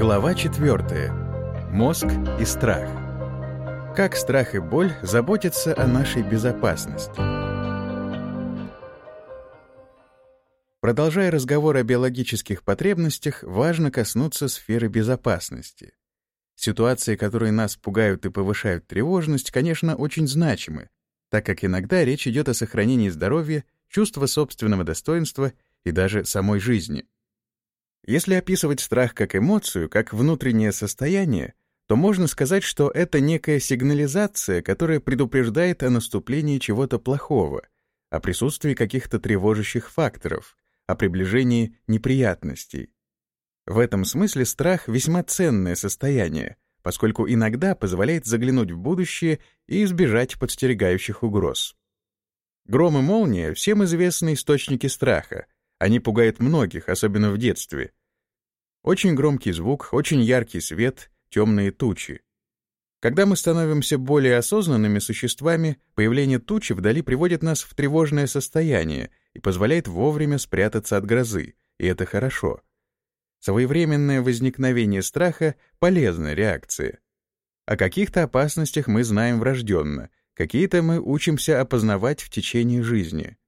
Глава 4. Мозг и страх. Как страх и боль заботятся о нашей безопасности. Продолжая разговор о биологических потребностях, важно коснуться сферы безопасности. Ситуации, которые нас пугают и повышают тревожность, конечно, очень значимы, так как иногда речь идет о сохранении здоровья, чувства собственного достоинства и даже самой жизни. Если описывать страх как эмоцию, как внутреннее состояние, то можно сказать, что это некая сигнализация, которая предупреждает о наступлении чего-то плохого, о присутствии каких-то тревожащих факторов, о приближении неприятностей. В этом смысле страх — весьма ценное состояние, поскольку иногда позволяет заглянуть в будущее и избежать подстерегающих угроз. Гром и молния — всем известные источники страха, они пугают многих, особенно в детстве. Очень громкий звук, очень яркий свет, темные тучи. Когда мы становимся более осознанными существами, появление тучи вдали приводит нас в тревожное состояние и позволяет вовремя спрятаться от грозы, и это хорошо. Своевременное возникновение страха — полезная реакция. О каких-то опасностях мы знаем врожденно, какие-то мы учимся опознавать в течение жизни.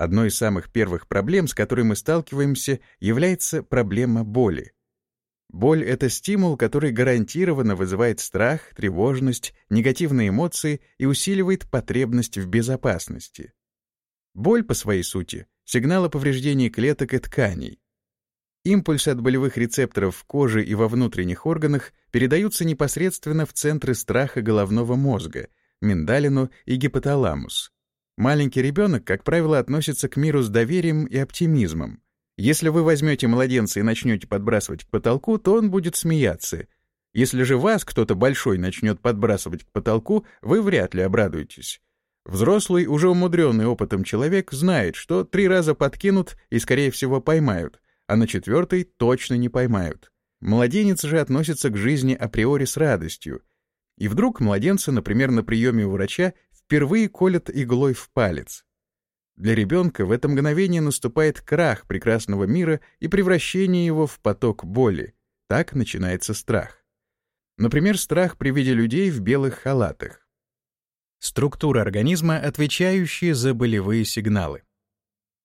Одной из самых первых проблем, с которой мы сталкиваемся, является проблема боли. Боль — это стимул, который гарантированно вызывает страх, тревожность, негативные эмоции и усиливает потребность в безопасности. Боль, по своей сути, — сигнал о повреждении клеток и тканей. Импульсы от болевых рецепторов в коже и во внутренних органах передаются непосредственно в центры страха головного мозга, миндалину и гипоталамус. Маленький ребенок, как правило, относится к миру с доверием и оптимизмом. Если вы возьмете младенца и начнете подбрасывать к потолку, то он будет смеяться. Если же вас кто-то большой начнет подбрасывать к потолку, вы вряд ли обрадуетесь. Взрослый, уже умудренный опытом человек, знает, что три раза подкинут и, скорее всего, поймают, а на четвертый точно не поймают. Младенец же относится к жизни априори с радостью. И вдруг младенца, например, на приеме у врача, впервые колят иглой в палец. Для ребенка в это мгновение наступает крах прекрасного мира и превращение его в поток боли. Так начинается страх. Например, страх при виде людей в белых халатах. Структура организма, отвечающая за болевые сигналы.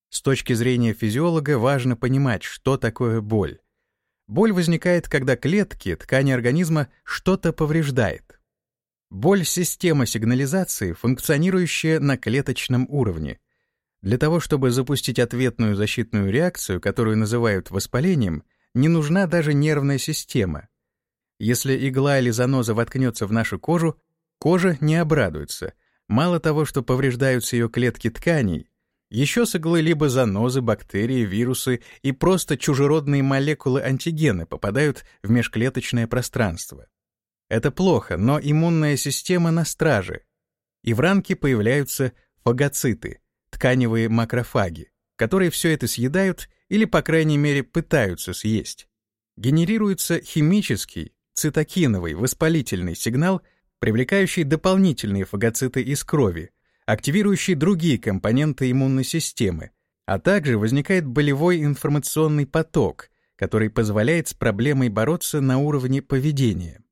С точки зрения физиолога важно понимать, что такое боль. Боль возникает, когда клетки, ткани организма что-то повреждает. Боль — система сигнализации, функционирующая на клеточном уровне. Для того, чтобы запустить ответную защитную реакцию, которую называют воспалением, не нужна даже нервная система. Если игла или заноза воткнется в нашу кожу, кожа не обрадуется. Мало того, что повреждаются ее клетки тканей, еще с иглы либо занозы, бактерии, вирусы и просто чужеродные молекулы антигены попадают в межклеточное пространство. Это плохо, но иммунная система на страже. И в рамке появляются фагоциты, тканевые макрофаги, которые все это съедают или, по крайней мере, пытаются съесть. Генерируется химический, цитокиновый, воспалительный сигнал, привлекающий дополнительные фагоциты из крови, активирующий другие компоненты иммунной системы, а также возникает болевой информационный поток, который позволяет с проблемой бороться на уровне поведения.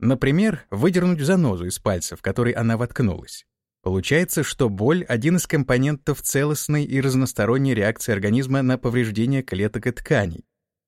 Например, выдернуть занозу из пальца, в который она воткнулась. Получается, что боль — один из компонентов целостной и разносторонней реакции организма на повреждение клеток и тканей.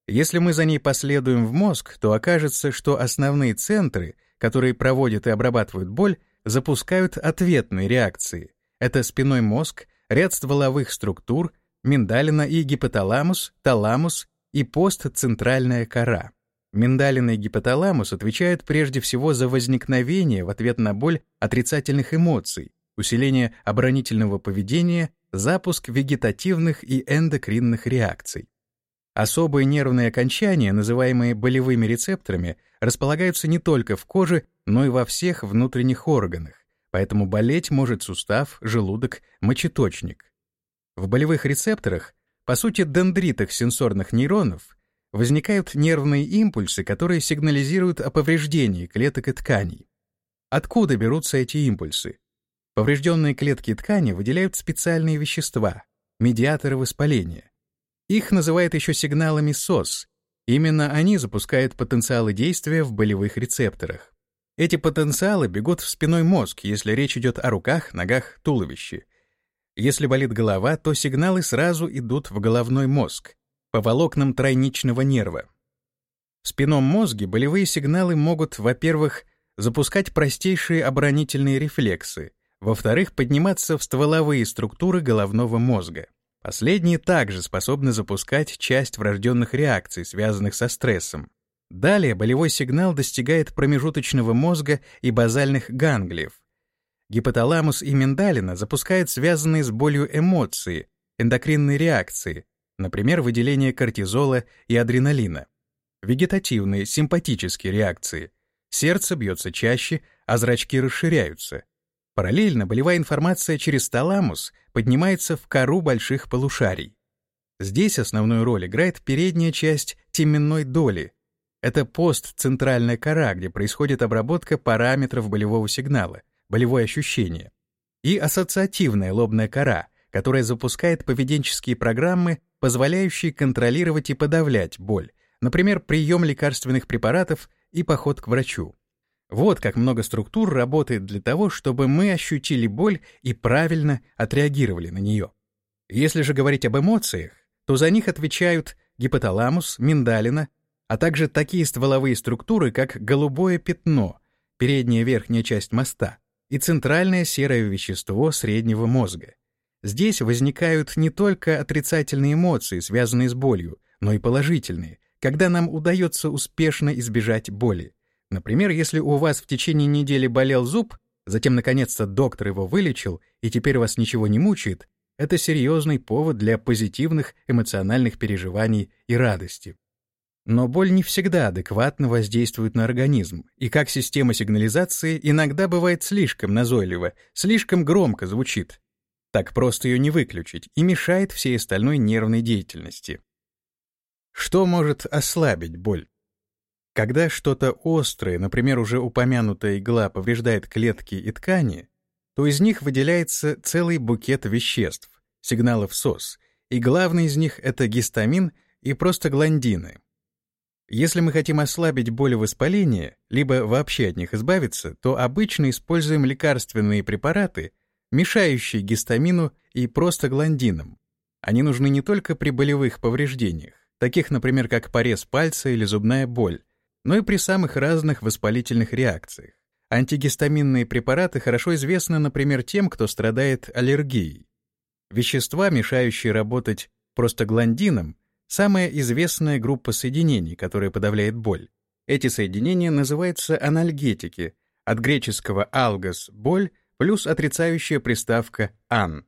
Если мы за ней последуем в мозг, то окажется, что основные центры, которые проводят и обрабатывают боль, запускают ответные реакции. Это спиной мозг, ряд стволовых структур, миндалина и гипоталамус, таламус и постцентральная кора. Миндалина и гипоталамус отвечают прежде всего за возникновение в ответ на боль отрицательных эмоций, усиление оборонительного поведения, запуск вегетативных и эндокринных реакций. Особые нервные окончания, называемые болевыми рецепторами, располагаются не только в коже, но и во всех внутренних органах, поэтому болеть может сустав, желудок, мочеточник. В болевых рецепторах, по сути дендритах сенсорных нейронов, возникают нервные импульсы, которые сигнализируют о повреждении клеток и тканей. Откуда берутся эти импульсы? Поврежденные клетки и ткани выделяют специальные вещества, медиаторы воспаления. Их называют еще сигналами СОС, Именно они запускают потенциалы действия в болевых рецепторах. Эти потенциалы бегут в спиной мозг, если речь идет о руках, ногах, туловище. Если болит голова, то сигналы сразу идут в головной мозг, по волокнам тройничного нерва. В спинном мозге болевые сигналы могут, во-первых, запускать простейшие оборонительные рефлексы, во-вторых, подниматься в стволовые структуры головного мозга. Последние также способны запускать часть врожденных реакций, связанных со стрессом. Далее болевой сигнал достигает промежуточного мозга и базальных ганглиев. Гипоталамус и миндалина запускают связанные с болью эмоции, эндокринные реакции, например, выделение кортизола и адреналина. Вегетативные, симпатические реакции. Сердце бьется чаще, а зрачки расширяются. Параллельно болевая информация через таламус поднимается в кору больших полушарий. Здесь основную роль играет передняя часть теменной доли. Это постцентральная кора, где происходит обработка параметров болевого сигнала, болевое ощущение. И ассоциативная лобная кора, которая запускает поведенческие программы, позволяющие контролировать и подавлять боль, например, прием лекарственных препаратов и поход к врачу. Вот как много структур работает для того, чтобы мы ощутили боль и правильно отреагировали на нее. Если же говорить об эмоциях, то за них отвечают гипоталамус, миндалина, а также такие стволовые структуры, как голубое пятно, передняя верхняя часть моста, и центральное серое вещество среднего мозга. Здесь возникают не только отрицательные эмоции, связанные с болью, но и положительные, когда нам удается успешно избежать боли. Например, если у вас в течение недели болел зуб, затем наконец-то доктор его вылечил, и теперь вас ничего не мучает, это серьезный повод для позитивных эмоциональных переживаний и радости. Но боль не всегда адекватно воздействует на организм, и как система сигнализации иногда бывает слишком назойлива, слишком громко звучит. Так просто ее не выключить и мешает всей остальной нервной деятельности. Что может ослабить боль? Когда что-то острое, например, уже упомянутая игла, повреждает клетки и ткани, то из них выделяется целый букет веществ, сигналов СОС, и главный из них — это гистамин и простагландины. Если мы хотим ослабить боль воспаления, либо вообще от них избавиться, то обычно используем лекарственные препараты, мешающие гистамину и простагландинам. Они нужны не только при болевых повреждениях, таких, например, как порез пальца или зубная боль, но и при самых разных воспалительных реакциях. Антигистаминные препараты хорошо известны, например, тем, кто страдает аллергией. Вещества, мешающие работать простагландинам, самая известная группа соединений, которая подавляет боль. Эти соединения называются анальгетики, от греческого «algos» — боль, плюс отрицающая приставка «ан».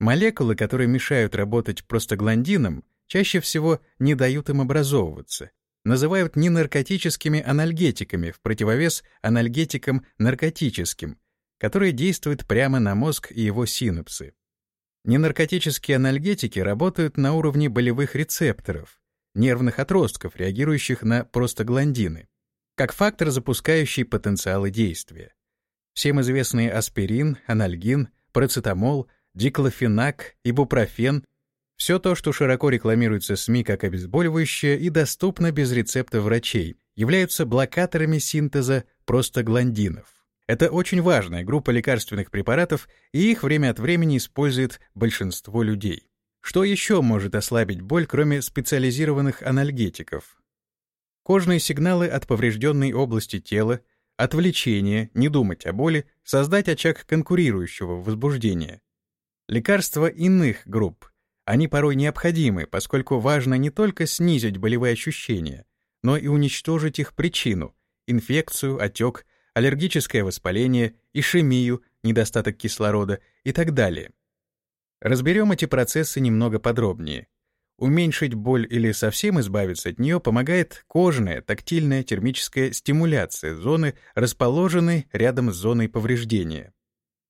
Молекулы, которые мешают работать простагландинам, чаще всего не дают им образовываться, называют ненаркотическими анальгетиками в противовес анальгетикам наркотическим, которые действуют прямо на мозг и его синапсы. Ненаркотические анальгетики работают на уровне болевых рецепторов, нервных отростков, реагирующих на простагландины, как фактор, запускающий потенциалы действия. Всем известные аспирин, анальгин, парацетамол, диклофенак, ибупрофен все то, что широко рекламируется СМИ как обезболивающее и доступно без рецепта врачей, являются блокаторами синтеза простагландинов. Это очень важная группа лекарственных препаратов, и их время от времени использует большинство людей. Что еще может ослабить боль, кроме специализированных анальгетиков? Кожные сигналы от поврежденной области тела, отвлечение, не думать о боли, создать очаг конкурирующего возбуждения. Лекарства иных групп, они порой необходимы, поскольку важно не только снизить болевые ощущения, но и уничтожить их причину — инфекцию, отек, аллергическое воспаление, ишемию, недостаток кислорода и так далее. Разберем эти процессы немного подробнее. Уменьшить боль или совсем избавиться от нее помогает кожная, тактильная термическая стимуляция зоны, расположенной рядом с зоной повреждения.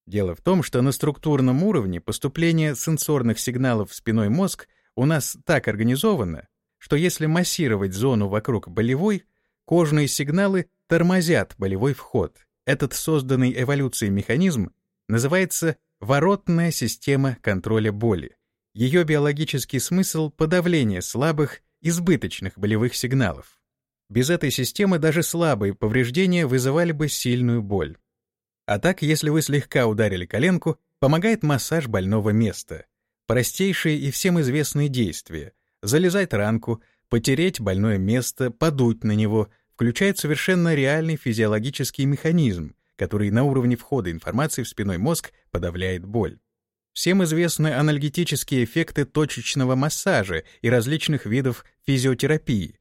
Дело в том, что на структурном уровне поступление сенсорных сигналов в спиной мозг у нас так организовано, что если массировать зону вокруг болевой, кожные сигналы тормозят болевой вход. Этот созданный эволюцией механизм называется воротная система контроля боли. Ее биологический смысл — подавление слабых избыточных болевых сигналов. Без этой системы даже слабые повреждения вызывали бы сильную боль. А так, если вы слегка ударили коленку, помогает массаж больного места. Простейшие и всем известные действия — залезать ранку, потереть больное место, подуть на него — включает совершенно реальный физиологический механизм, который на уровне входа информации в спиной мозг подавляет боль. Всем известны анальгетические эффекты точечного массажа и различных видов физиотерапии,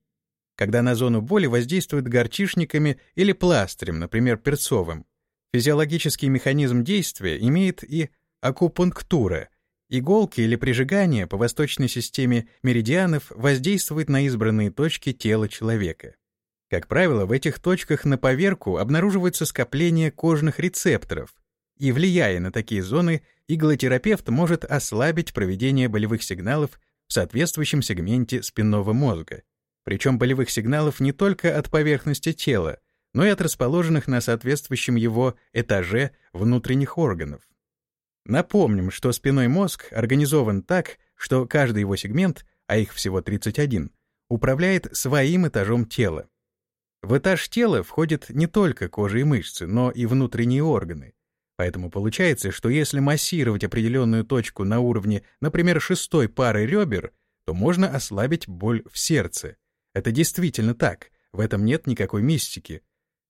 когда на зону боли воздействуют горчишниками или пластырем, например, перцовым. Физиологический механизм действия имеет и акупунктура. Иголки или прижигание по восточной системе меридианов воздействуют на избранные точки тела человека. Как правило, в этих точках на поверку обнаруживается скопление кожных рецепторов, и, влияя на такие зоны, иглотерапевт может ослабить проведение болевых сигналов в соответствующем сегменте спинного мозга. Причем болевых сигналов не только от поверхности тела, но и от расположенных на соответствующем его этаже внутренних органов. Напомним, что спинной мозг организован так, что каждый его сегмент, а их всего 31, управляет своим этажом тела. В этаж тела входят не только кожа и мышцы, но и внутренние органы, Поэтому получается, что если массировать определенную точку на уровне, например, шестой пары ребер, то можно ослабить боль в сердце. Это действительно так, в этом нет никакой мистики.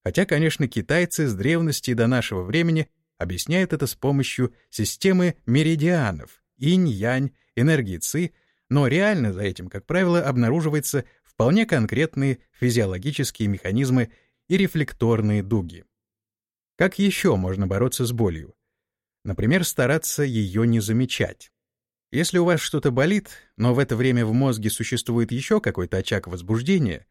Хотя, конечно, китайцы с древности до нашего времени объясняют это с помощью системы меридианов, инь-янь, энергии ци, но реально за этим, как правило, обнаруживаются вполне конкретные физиологические механизмы и рефлекторные дуги. Как еще можно бороться с болью? Например, стараться ее не замечать. Если у вас что-то болит, но в это время в мозге существует еще какой-то очаг возбуждения,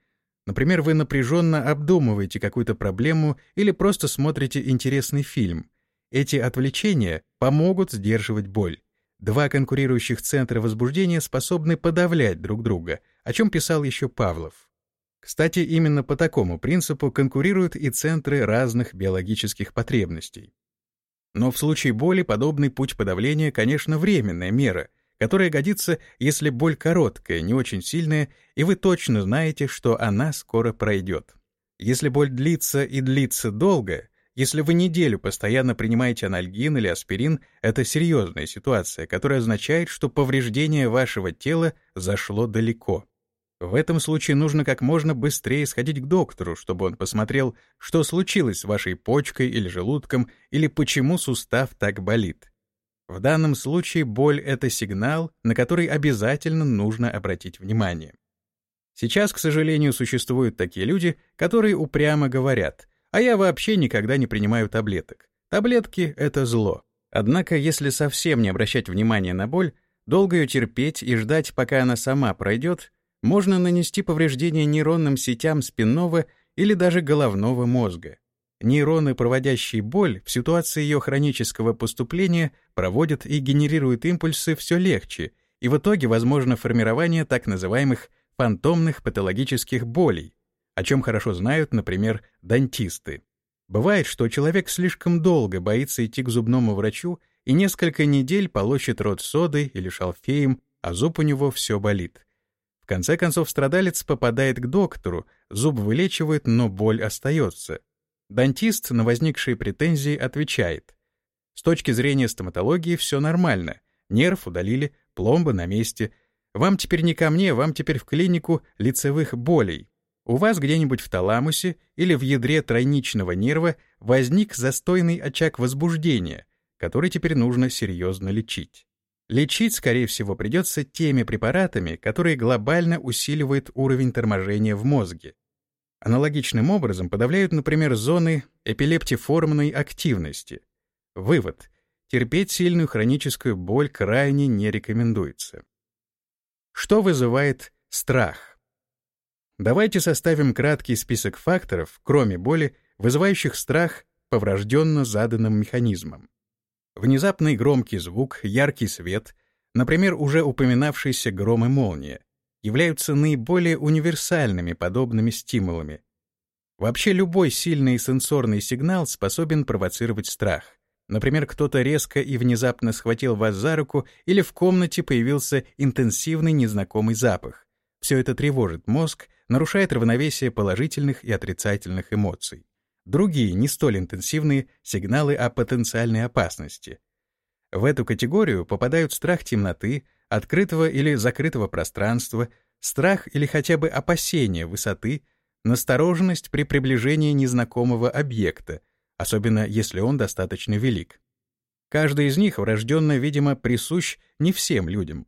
например, вы напряженно обдумываете какую-то проблему или просто смотрите интересный фильм, эти отвлечения помогут сдерживать боль. Два конкурирующих центра возбуждения способны подавлять друг друга, о чем писал еще Павлов. Кстати, именно по такому принципу конкурируют и центры разных биологических потребностей. Но в случае боли подобный путь подавления, конечно, временная мера, которая годится, если боль короткая, не очень сильная, и вы точно знаете, что она скоро пройдет. Если боль длится и длится долго, если вы неделю постоянно принимаете анальгин или аспирин, это серьезная ситуация, которая означает, что повреждение вашего тела зашло далеко. В этом случае нужно как можно быстрее сходить к доктору, чтобы он посмотрел, что случилось с вашей почкой или желудком, или почему сустав так болит. В данном случае боль — это сигнал, на который обязательно нужно обратить внимание. Сейчас, к сожалению, существуют такие люди, которые упрямо говорят, а я вообще никогда не принимаю таблеток. Таблетки — это зло. Однако, если совсем не обращать внимания на боль, долго ее терпеть и ждать, пока она сама пройдет, можно нанести повреждение нейронным сетям спинного или даже головного мозга. Нейроны, проводящие боль, в ситуации ее хронического поступления проводят и генерируют импульсы все легче, и в итоге возможно формирование так называемых фантомных патологических болей, о чем хорошо знают, например, дантисты. Бывает, что человек слишком долго боится идти к зубному врачу и несколько недель полощет рот содой или шалфеем, а зуб у него все болит конце концов, страдалец попадает к доктору, зуб вылечивают, но боль остается. Дантист на возникшие претензии отвечает. С точки зрения стоматологии все нормально. Нерв удалили, пломба на месте. Вам теперь не ко мне, вам теперь в клинику лицевых болей. У вас где-нибудь в таламусе или в ядре тройничного нерва возник застойный очаг возбуждения, который теперь нужно серьезно лечить. Лечить, скорее всего, придется теми препаратами, которые глобально усиливают уровень торможения в мозге. Аналогичным образом подавляют, например, зоны эпилептиформной активности. Вывод. Терпеть сильную хроническую боль крайне не рекомендуется. Что вызывает страх? Давайте составим краткий список факторов, кроме боли, вызывающих страх по врожденно заданным механизмам. Внезапный громкий звук, яркий свет, например, уже упоминавшийся гром и молния, являются наиболее универсальными подобными стимулами. Вообще любой сильный сенсорный сигнал способен провоцировать страх. Например, кто-то резко и внезапно схватил вас за руку или в комнате появился интенсивный незнакомый запах. Все это тревожит мозг, нарушает равновесие положительных и отрицательных эмоций. Другие, не столь интенсивные, сигналы о потенциальной опасности. В эту категорию попадают страх темноты, открытого или закрытого пространства, страх или хотя бы опасение высоты, настороженность при приближении незнакомого объекта, особенно если он достаточно велик. Каждый из них врожденно, видимо, присущ не всем людям.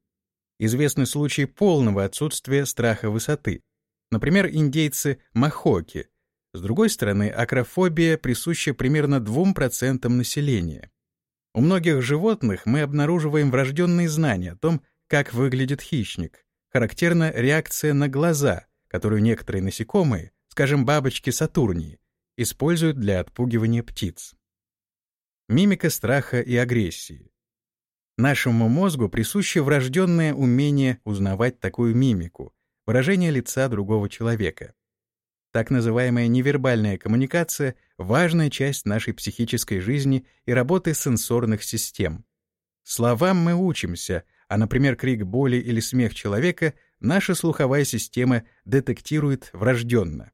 Известны случаи полного отсутствия страха высоты. Например, индейцы Махоки. С другой стороны, акрофобия присуща примерно 2% населения. У многих животных мы обнаруживаем врожденные знания о том, как выглядит хищник. Характерна реакция на глаза, которую некоторые насекомые, скажем, бабочки Сатурнии, используют для отпугивания птиц. Мимика страха и агрессии. Нашему мозгу присуще врожденное умение узнавать такую мимику, выражение лица другого человека. Так называемая невербальная коммуникация — важная часть нашей психической жизни и работы сенсорных систем. Словам мы учимся, а, например, крик боли или смех человека наша слуховая система детектирует врожденно.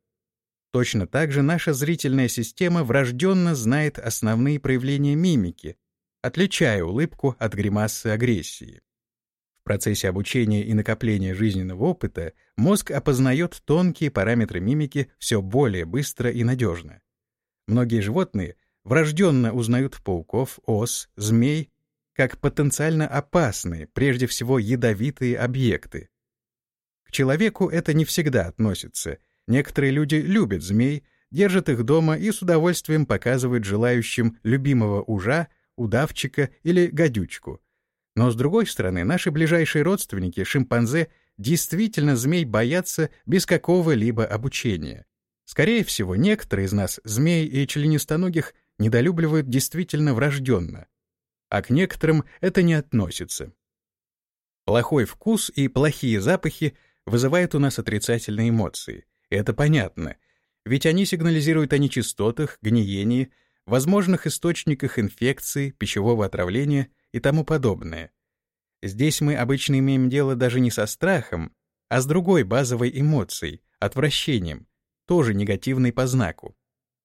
Точно так же наша зрительная система врожденно знает основные проявления мимики, отличая улыбку от гримасы агрессии. Процессе обучения и накопления жизненного опыта мозг опознает тонкие параметры мимики все более быстро и надежно. Многие животные врожденно узнают пауков, ос, змей как потенциально опасные, прежде всего ядовитые объекты. К человеку это не всегда относится. Некоторые люди любят змей, держат их дома и с удовольствием показывают желающим любимого ужа, удавчика или гадючку. Но с другой стороны, наши ближайшие родственники, шимпанзе, действительно змей боятся без какого-либо обучения. Скорее всего, некоторые из нас змей и членистоногих недолюбливают действительно врожденно а к некоторым это не относится. Плохой вкус и плохие запахи вызывают у нас отрицательные эмоции. это понятно, ведь они сигнализируют о нечистотах, гниении, возможных источниках инфекции, пищевого отравления и тому подобное. Здесь мы обычно имеем дело даже не со страхом, а с другой базовой эмоцией — отвращением, тоже негативной по знаку,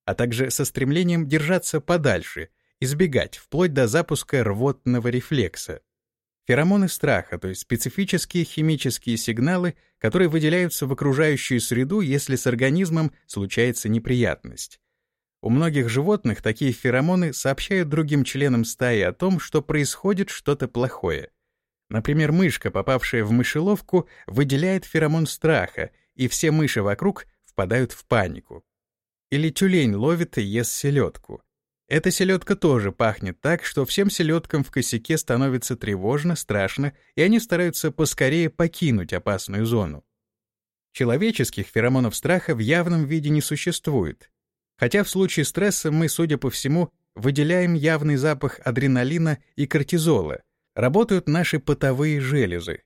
а также со стремлением держаться подальше — избегать, вплоть до запуска рвотного рефлекса. Феромоны страха, то есть специфические химические сигналы, которые выделяются в окружающую среду, если с организмом случается неприятность. У многих животных такие феромоны сообщают другим членам стаи о том, что происходит что-то плохое. Например, мышка, попавшая в мышеловку, выделяет феромон страха, и все мыши вокруг впадают в панику. Или тюлень ловит и ест селедку. Эта селедка тоже пахнет так, что всем селедкам в косяке становится тревожно, страшно, и они стараются поскорее покинуть опасную зону. Человеческих феромонов страха в явном виде не существует. Хотя в случае стресса мы, судя по всему, выделяем явный запах адреналина и кортизола, работают наши потовые железы.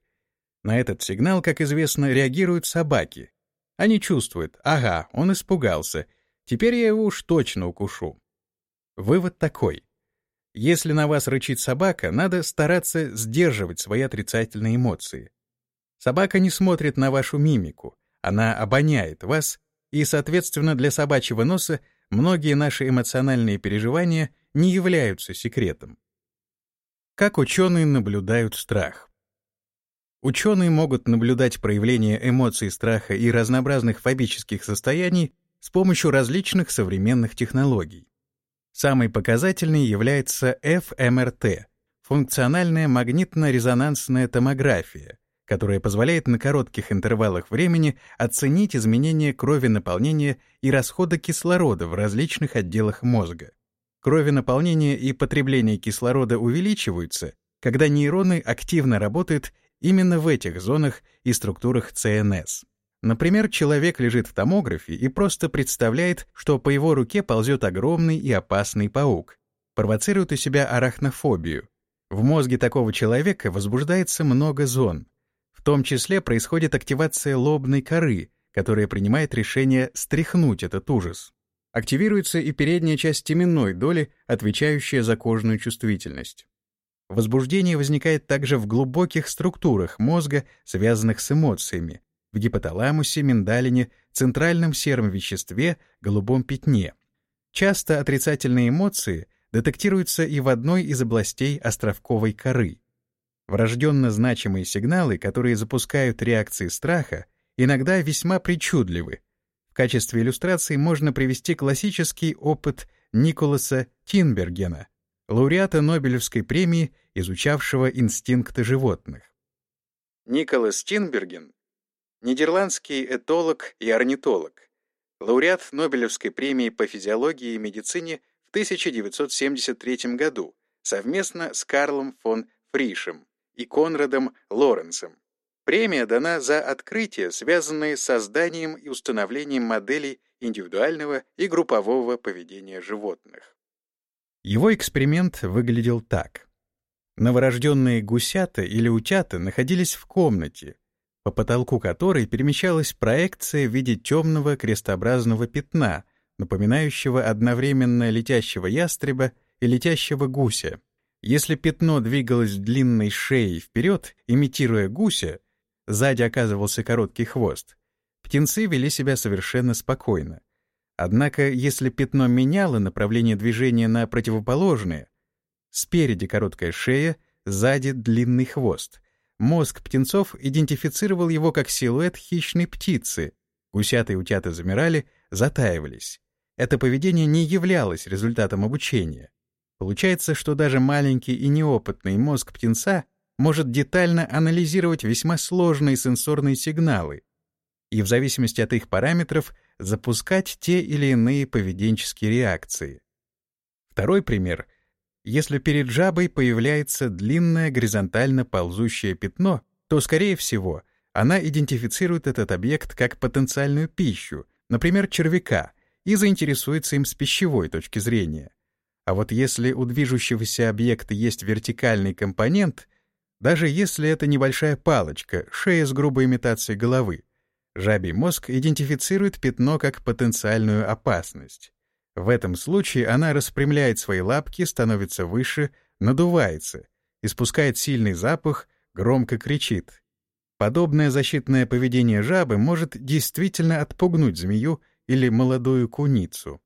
На этот сигнал, как известно, реагируют собаки. Они чувствуют, ага, он испугался, теперь я его уж точно укушу. Вывод такой. Если на вас рычит собака, надо стараться сдерживать свои отрицательные эмоции. Собака не смотрит на вашу мимику, она обоняет вас, и, соответственно, для собачьего носа многие наши эмоциональные переживания не являются секретом. Как ученые наблюдают страх? Ученые могут наблюдать проявления эмоций страха и разнообразных фобических состояний с помощью различных современных технологий. Самой показательной является ФМРТ — функциональная магнитно-резонансная томография, которая позволяет на коротких интервалах времени оценить изменения крови наполнения и расхода кислорода в различных отделах мозга. Крови наполнение и потребление кислорода увеличиваются, когда нейроны активно работают именно в этих зонах и структурах ЦНС. Например, человек лежит в томографе и просто представляет, что по его руке ползет огромный и опасный паук, провоцирует у себя арахнофобию. В мозге такого человека возбуждается много зон. Том числе происходит активация лобной коры, которая принимает решение стряхнуть этот ужас. Активируется и передняя часть теменной доли, отвечающая за кожную чувствительность. Возбуждение возникает также в глубоких структурах мозга, связанных с эмоциями, в гипоталамусе, миндалине, центральном сером веществе, голубом пятне. Часто отрицательные эмоции детектируются и в одной из областей островковой коры. Врожденно значимые сигналы, которые запускают реакции страха, иногда весьма причудливы. В качестве иллюстрации можно привести классический опыт Николаса Тинбергена, лауреата Нобелевской премии, изучавшего инстинкты животных. Николас Тинберген — нидерландский этолог и орнитолог, лауреат Нобелевской премии по физиологии и медицине в 1973 году совместно с Карлом фон Фришем и Конрадом Лоренцем. Премия дана за открытия, связанные с созданием и установлением моделей индивидуального и группового поведения животных. Его эксперимент выглядел так. Новорожденные гусята или утята находились в комнате, по потолку которой перемещалась проекция в виде темного крестообразного пятна, напоминающего одновременно летящего ястреба и летящего гуся. Если пятно двигалось длинной шеей вперед, имитируя гуся, сзади оказывался короткий хвост, птенцы вели себя совершенно спокойно. Однако, если пятно меняло направление движения на противоположное, спереди короткая шея, сзади длинный хвост, мозг птенцов идентифицировал его как силуэт хищной птицы, гусята и утята замирали, затаивались. Это поведение не являлось результатом обучения. Получается, что даже маленький и неопытный мозг птенца может детально анализировать весьма сложные сенсорные сигналы и в зависимости от их параметров запускать те или иные поведенческие реакции. Второй пример. Если перед жабой появляется длинное горизонтально ползущее пятно, то, скорее всего, она идентифицирует этот объект как потенциальную пищу, например, червяка, и заинтересуется им с пищевой точки зрения. А вот если у движущегося объекта есть вертикальный компонент, даже если это небольшая палочка, шея с грубой имитацией головы, жабий мозг идентифицирует пятно как потенциальную опасность. В этом случае она распрямляет свои лапки, становится выше, надувается, испускает сильный запах, громко кричит. Подобное защитное поведение жабы может действительно отпугнуть змею или молодую куницу.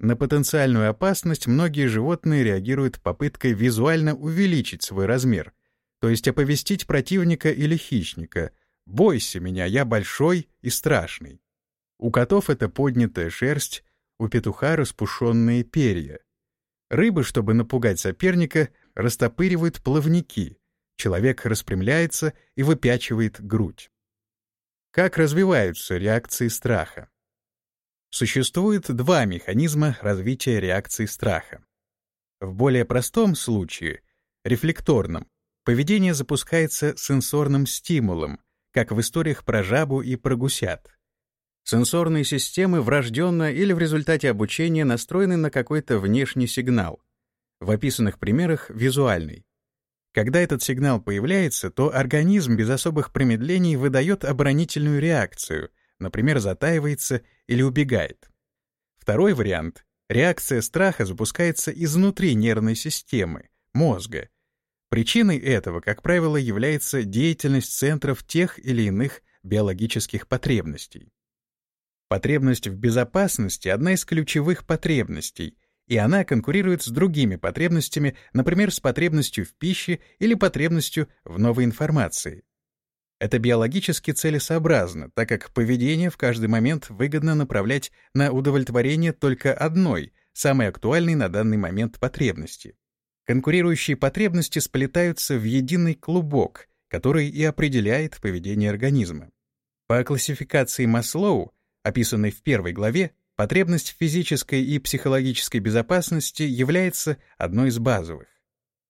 На потенциальную опасность многие животные реагируют попыткой визуально увеличить свой размер, то есть оповестить противника или хищника «Бойся меня, я большой и страшный». У котов это поднятая шерсть, у петуха распушенные перья. Рыбы, чтобы напугать соперника, растопыривают плавники, человек распрямляется и выпячивает грудь. Как развиваются реакции страха? Существует два механизма развития реакции страха. В более простом случае, рефлекторном, поведение запускается сенсорным стимулом, как в историях про жабу и про гусят. Сенсорные системы врожденно или в результате обучения настроены на какой-то внешний сигнал. В описанных примерах — визуальный. Когда этот сигнал появляется, то организм без особых промедлений выдает оборонительную реакцию — например, затаивается или убегает. Второй вариант — реакция страха запускается изнутри нервной системы, мозга. Причиной этого, как правило, является деятельность центров тех или иных биологических потребностей. Потребность в безопасности — одна из ключевых потребностей, и она конкурирует с другими потребностями, например, с потребностью в пище или потребностью в новой информации. Это биологически целесообразно, так как поведение в каждый момент выгодно направлять на удовлетворение только одной, самой актуальной на данный момент потребности. Конкурирующие потребности сплетаются в единый клубок, который и определяет поведение организма. По классификации Маслоу, описанной в первой главе, потребность в физической и психологической безопасности является одной из базовых.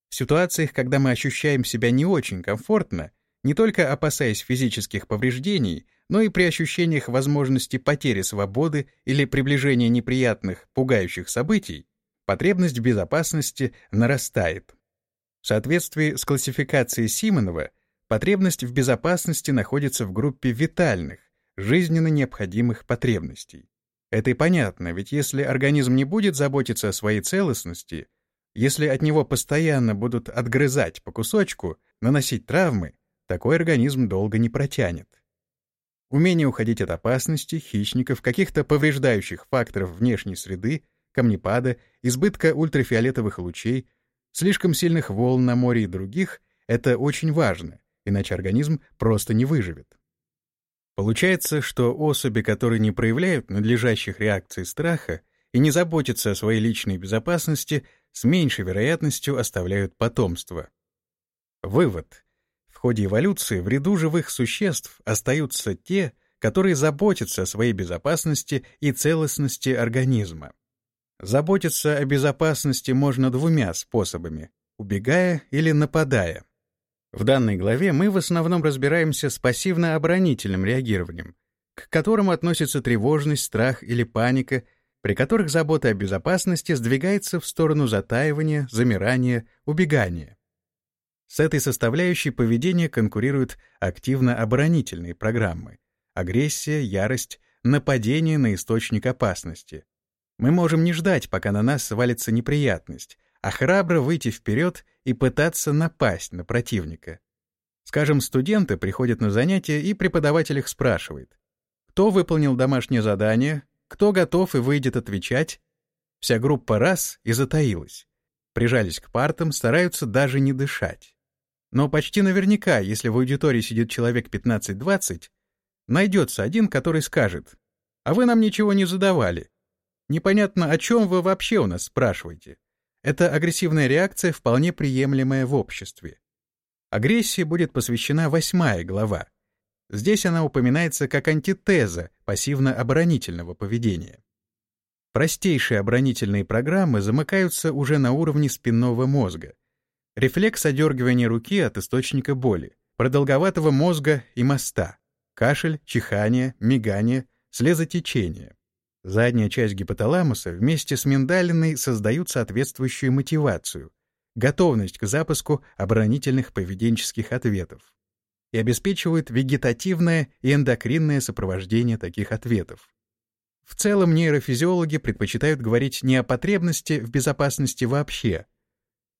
В ситуациях, когда мы ощущаем себя не очень комфортно, не только опасаясь физических повреждений, но и при ощущениях возможности потери свободы или приближения неприятных, пугающих событий, потребность безопасности нарастает. В соответствии с классификацией Симонова, потребность в безопасности находится в группе витальных, жизненно необходимых потребностей. Это и понятно, ведь если организм не будет заботиться о своей целостности, если от него постоянно будут отгрызать по кусочку, наносить травмы, такой организм долго не протянет. умение уходить от опасности, хищников, каких-то повреждающих факторов внешней среды, камнепада, избытка ультрафиолетовых лучей, слишком сильных волн на море и других — это очень важно, иначе организм просто не выживет. Получается, что особи, которые не проявляют надлежащих реакций страха и не заботятся о своей личной безопасности, с меньшей вероятностью оставляют потомство. Вывод. Ходе эволюции в ряду живых существ остаются те, которые заботятся о своей безопасности и целостности организма. Заботиться о безопасности можно двумя способами — убегая или нападая. В данной главе мы в основном разбираемся с пассивно-оборонительным реагированием, к которому относится тревожность, страх или паника, при которых забота о безопасности сдвигается в сторону затаивания, замирания, убегания. С этой составляющей поведения конкурируют активно-оборонительные программы — агрессия, ярость, нападение на источник опасности. Мы можем не ждать, пока на нас свалится неприятность, а храбро выйти вперед и пытаться напасть на противника. Скажем, студенты приходят на занятия, и преподаватель их спрашивает, кто выполнил домашнее задание, кто готов и выйдет отвечать. Вся группа раз и затаилась. Прижались к партам, стараются даже не дышать. Но почти наверняка, если в аудитории сидит человек 15-20, найдется один, который скажет, «А вы нам ничего не задавали, Непонятно, о чем вы вообще у нас спрашиваете. Это агрессивная реакция, вполне приемлемая в обществе. Агрессии будет посвящена восьмая глава. Здесь она упоминается как антитеза пассивно-оборонительного поведения. Простейшие оборонительные программы замыкаются уже на уровне спинного мозга. Рефлекс одергивания руки от источника боли, продолговатого мозга и моста, кашель, чихание, мигание, слезотечение. Задняя часть гипоталамуса вместе с миндалиной создают соответствующую мотивацию, готовность к запуску оборонительных поведенческих ответов и обеспечивают вегетативное и эндокринное сопровождение таких ответов. В целом нейрофизиологи предпочитают говорить не о потребности в безопасности вообще,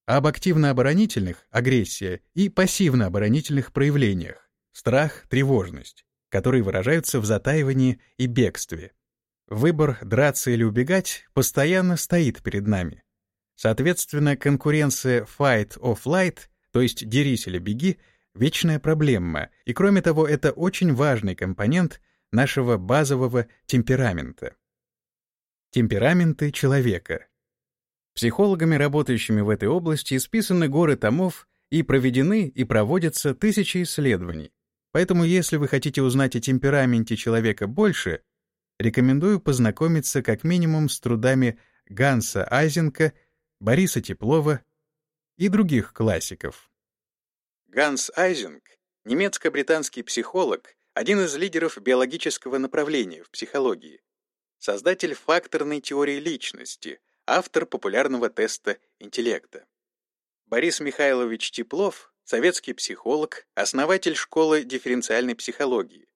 об активно-оборонительных, агрессия, и пассивно-оборонительных проявлениях, страх, тревожность, которые выражаются в затаивании и бегстве. Выбор драться или убегать постоянно стоит перед нами. Соответственно, конкуренция fight or flight, то есть дерись или беги, вечная проблема, и кроме того, это очень важный компонент нашего базового темперамента. Темпераменты человека. Психологами, работающими в этой области, исписаны горы томов и проведены и проводятся тысячи исследований. Поэтому если вы хотите узнать о темпераменте человека больше, рекомендую познакомиться как минимум с трудами Ганса Айзенка, Бориса Теплова и других классиков. Ганс Айзенк — немецко-британский психолог, один из лидеров биологического направления в психологии, создатель факторной теории личности, автор популярного теста интеллекта. Борис Михайлович Теплов — советский психолог, основатель школы дифференциальной психологии,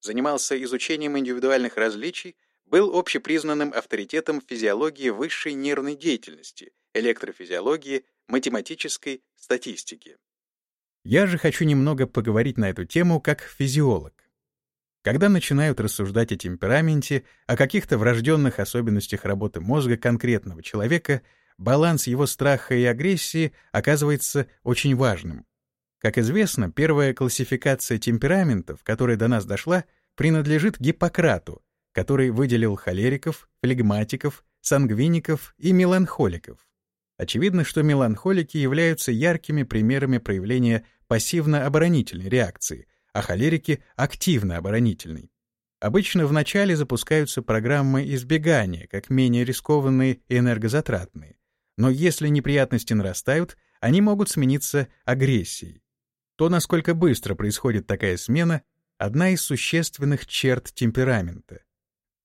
занимался изучением индивидуальных различий, был общепризнанным авторитетом в физиологии высшей нервной деятельности, электрофизиологии, математической статистики. Я же хочу немного поговорить на эту тему как физиолог. Когда начинают рассуждать о темпераменте, о каких-то врожденных особенностях работы мозга конкретного человека, баланс его страха и агрессии оказывается очень важным. Как известно, первая классификация темпераментов, которая до нас дошла, принадлежит Гиппократу, который выделил холериков, флегматиков, сангвиников и меланхоликов. Очевидно, что меланхолики являются яркими примерами проявления пассивно-оборонительной реакции, а холерики — активно-оборонительной. Обычно вначале запускаются программы избегания, как менее рискованные и энергозатратные. Но если неприятности нарастают, они могут смениться агрессией. То, насколько быстро происходит такая смена, одна из существенных черт темперамента.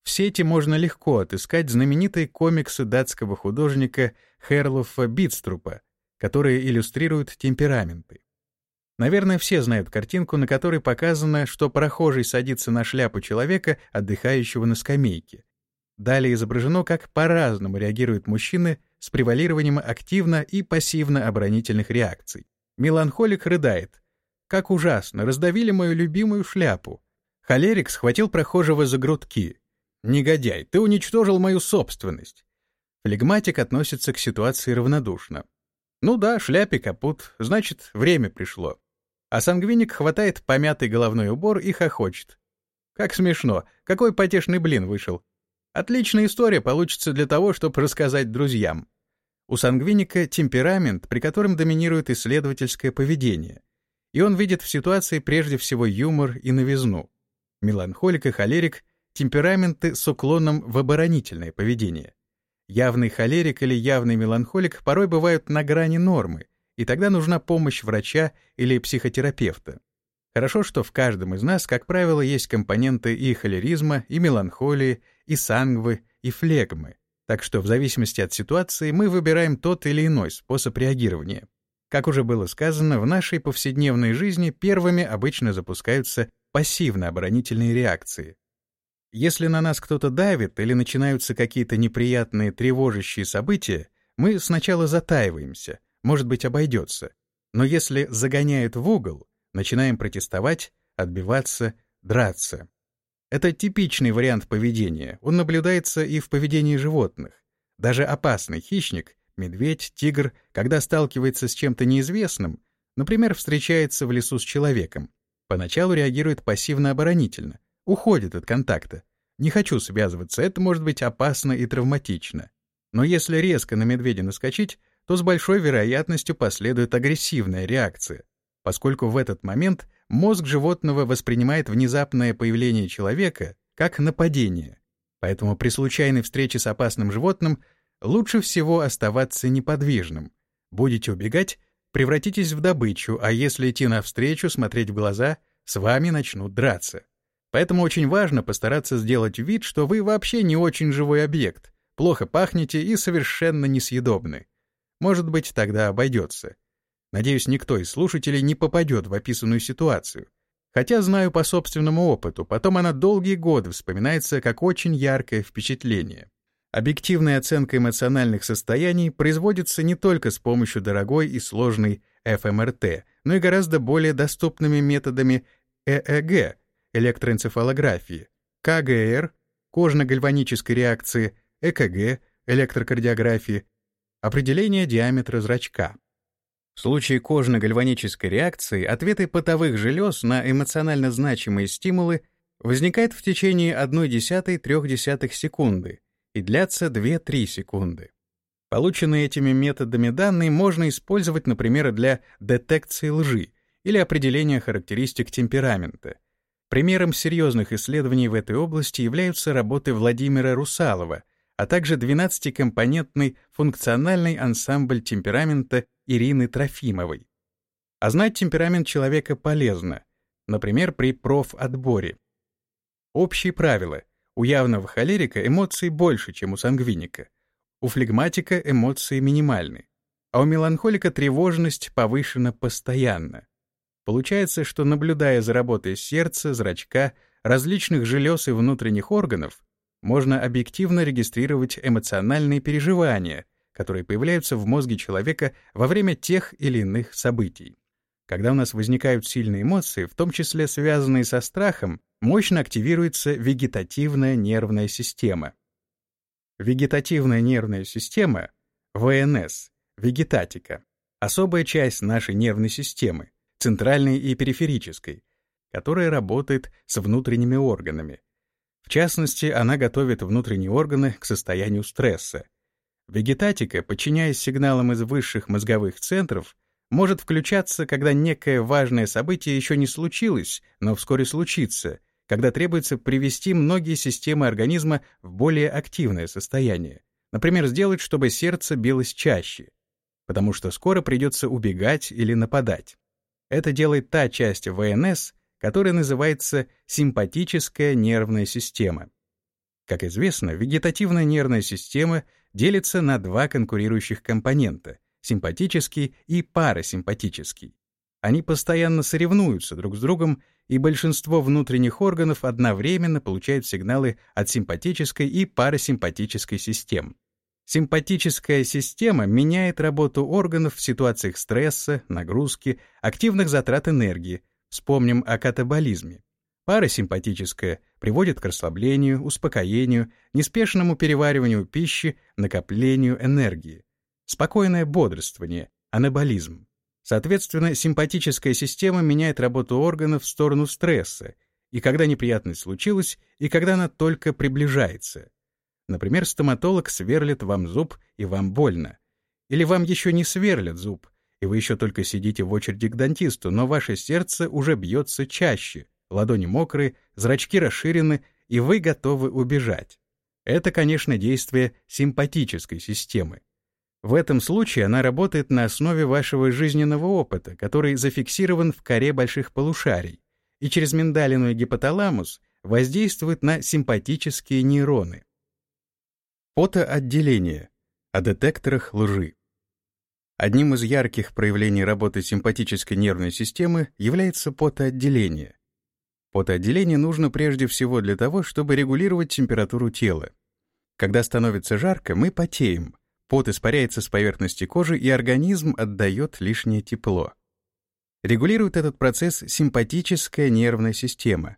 В сети можно легко отыскать знаменитые комиксы датского художника Херлофа Битструпа, которые иллюстрируют темпераменты. Наверное, все знают картинку, на которой показано, что прохожий садится на шляпу человека, отдыхающего на скамейке. Далее изображено, как по-разному реагируют мужчины с превалированием активно и пассивно оборонительных реакций. Меланхолик рыдает, как ужасно, раздавили мою любимую шляпу. Холерик схватил прохожего за грудки. «Негодяй, ты уничтожил мою собственность!» Флегматик относится к ситуации равнодушно. «Ну да, шляпе капут, значит, время пришло». А сангвиник хватает помятый головной убор и хохочет. Как смешно, какой потешный блин вышел. Отличная история получится для того, чтобы рассказать друзьям. У сангвиника темперамент, при котором доминирует исследовательское поведение. И он видит в ситуации прежде всего юмор и новизну. Меланхолик и холерик — темпераменты с уклоном в оборонительное поведение. Явный холерик или явный меланхолик порой бывают на грани нормы, и тогда нужна помощь врача или психотерапевта. Хорошо, что в каждом из нас, как правило, есть компоненты и холеризма, и меланхолии, и сангвы, и флегмы, так что в зависимости от ситуации мы выбираем тот или иной способ реагирования. Как уже было сказано, в нашей повседневной жизни первыми обычно запускаются пассивно-оборонительные реакции. Если на нас кто-то давит или начинаются какие-то неприятные тревожащие события, мы сначала затаиваемся, может быть, обойдется. Но если загоняют в угол, начинаем протестовать, отбиваться, драться. Это типичный вариант поведения, он наблюдается и в поведении животных. Даже опасный хищник, медведь, тигр, когда сталкивается с чем-то неизвестным, например, встречается в лесу с человеком, поначалу реагирует пассивно-оборонительно, уходит от контакта. Не хочу связываться, это может быть опасно и травматично. Но если резко на медведя наскочить, то с большой вероятностью последует агрессивная реакция, поскольку в этот момент мозг животного воспринимает внезапное появление человека как нападение. Поэтому при случайной встрече с опасным животным лучше всего оставаться неподвижным. Будете убегать, превратитесь в добычу, а если идти навстречу, смотреть в глаза, с вами начнут драться. Поэтому очень важно постараться сделать вид, что вы вообще не очень живой объект, плохо пахнете и совершенно несъедобны. Может быть, тогда обойдется. Надеюсь, никто из слушателей не попадет в описанную ситуацию. Хотя знаю по собственному опыту, потом она долгие годы вспоминается как очень яркое впечатление. Объективная оценка эмоциональных состояний производится не только с помощью дорогой и сложной ФМРТ, но и гораздо более доступными методами ЭЭГ, электроэнцефалографии, КГР, кожно-гальванической реакции, ЭКГ, электрокардиографии, определение диаметра зрачка. В случае кожно-гальванической реакции ответы потовых желез на эмоционально значимые стимулы возникают в течение 1,1-3 секунды и длятся 2-3 секунды. Полученные этими методами данные можно использовать, например, для детекции лжи или определения характеристик темперамента. Примером серьезных исследований в этой области являются работы Владимира Русалова — а также 12-компонентный функциональный ансамбль темперамента Ирины Трофимовой. А знать темперамент человека полезно, например, при профотборе. Общие правила. У явного холерика эмоций больше, чем у сангвиника. У флегматика эмоции минимальны. А у меланхолика тревожность повышена постоянно. Получается, что наблюдая за работой сердца, зрачка, различных желез и внутренних органов, можно объективно регистрировать эмоциональные переживания, которые появляются в мозге человека во время тех или иных событий. Когда у нас возникают сильные эмоции, в том числе связанные со страхом, мощно активируется вегетативная нервная система. Вегетативная нервная система, ВНС, вегетатика, особая часть нашей нервной системы, центральной и периферической, которая работает с внутренними органами, в частности, она готовит внутренние органы к состоянию стресса. Вегетатика, подчиняясь сигналам из высших мозговых центров, может включаться, когда некое важное событие еще не случилось, но вскоре случится, когда требуется привести многие системы организма в более активное состояние. Например, сделать, чтобы сердце билось чаще, потому что скоро придется убегать или нападать. Это делает та часть ВНС, которая называется симпатическая нервная система. Как известно, вегетативная нервная система делится на два конкурирующих компонента — симпатический и парасимпатический. Они постоянно соревнуются друг с другом, и большинство внутренних органов одновременно получают сигналы от симпатической и парасимпатической систем. Симпатическая система меняет работу органов в ситуациях стресса, нагрузки, активных затрат энергии, Вспомним о катаболизме. Парасимпатическая приводит к расслаблению, успокоению, неспешному перевариванию пищи, накоплению энергии. Спокойное бодрствование, анаболизм. Соответственно, симпатическая система меняет работу органов в сторону стресса, и когда неприятность случилась, и когда она только приближается. Например, стоматолог сверлит вам зуб, и вам больно. Или вам еще не сверлят зуб, и вы еще только сидите в очереди к дантисту, но ваше сердце уже бьется чаще, ладони мокрые, зрачки расширены, и вы готовы убежать. Это, конечно, действие симпатической системы. В этом случае она работает на основе вашего жизненного опыта, который зафиксирован в коре больших полушарий, и через миндалину и гипоталамус воздействует на симпатические нейроны. Потоотделение. О детекторах лжи. Одним из ярких проявлений работы симпатической нервной системы является потоотделение. Потоотделение нужно прежде всего для того, чтобы регулировать температуру тела. Когда становится жарко, мы потеем, Пот испаряется с поверхности кожи, и организм отдает лишнее тепло. Регулирует этот процесс симпатическая нервная система.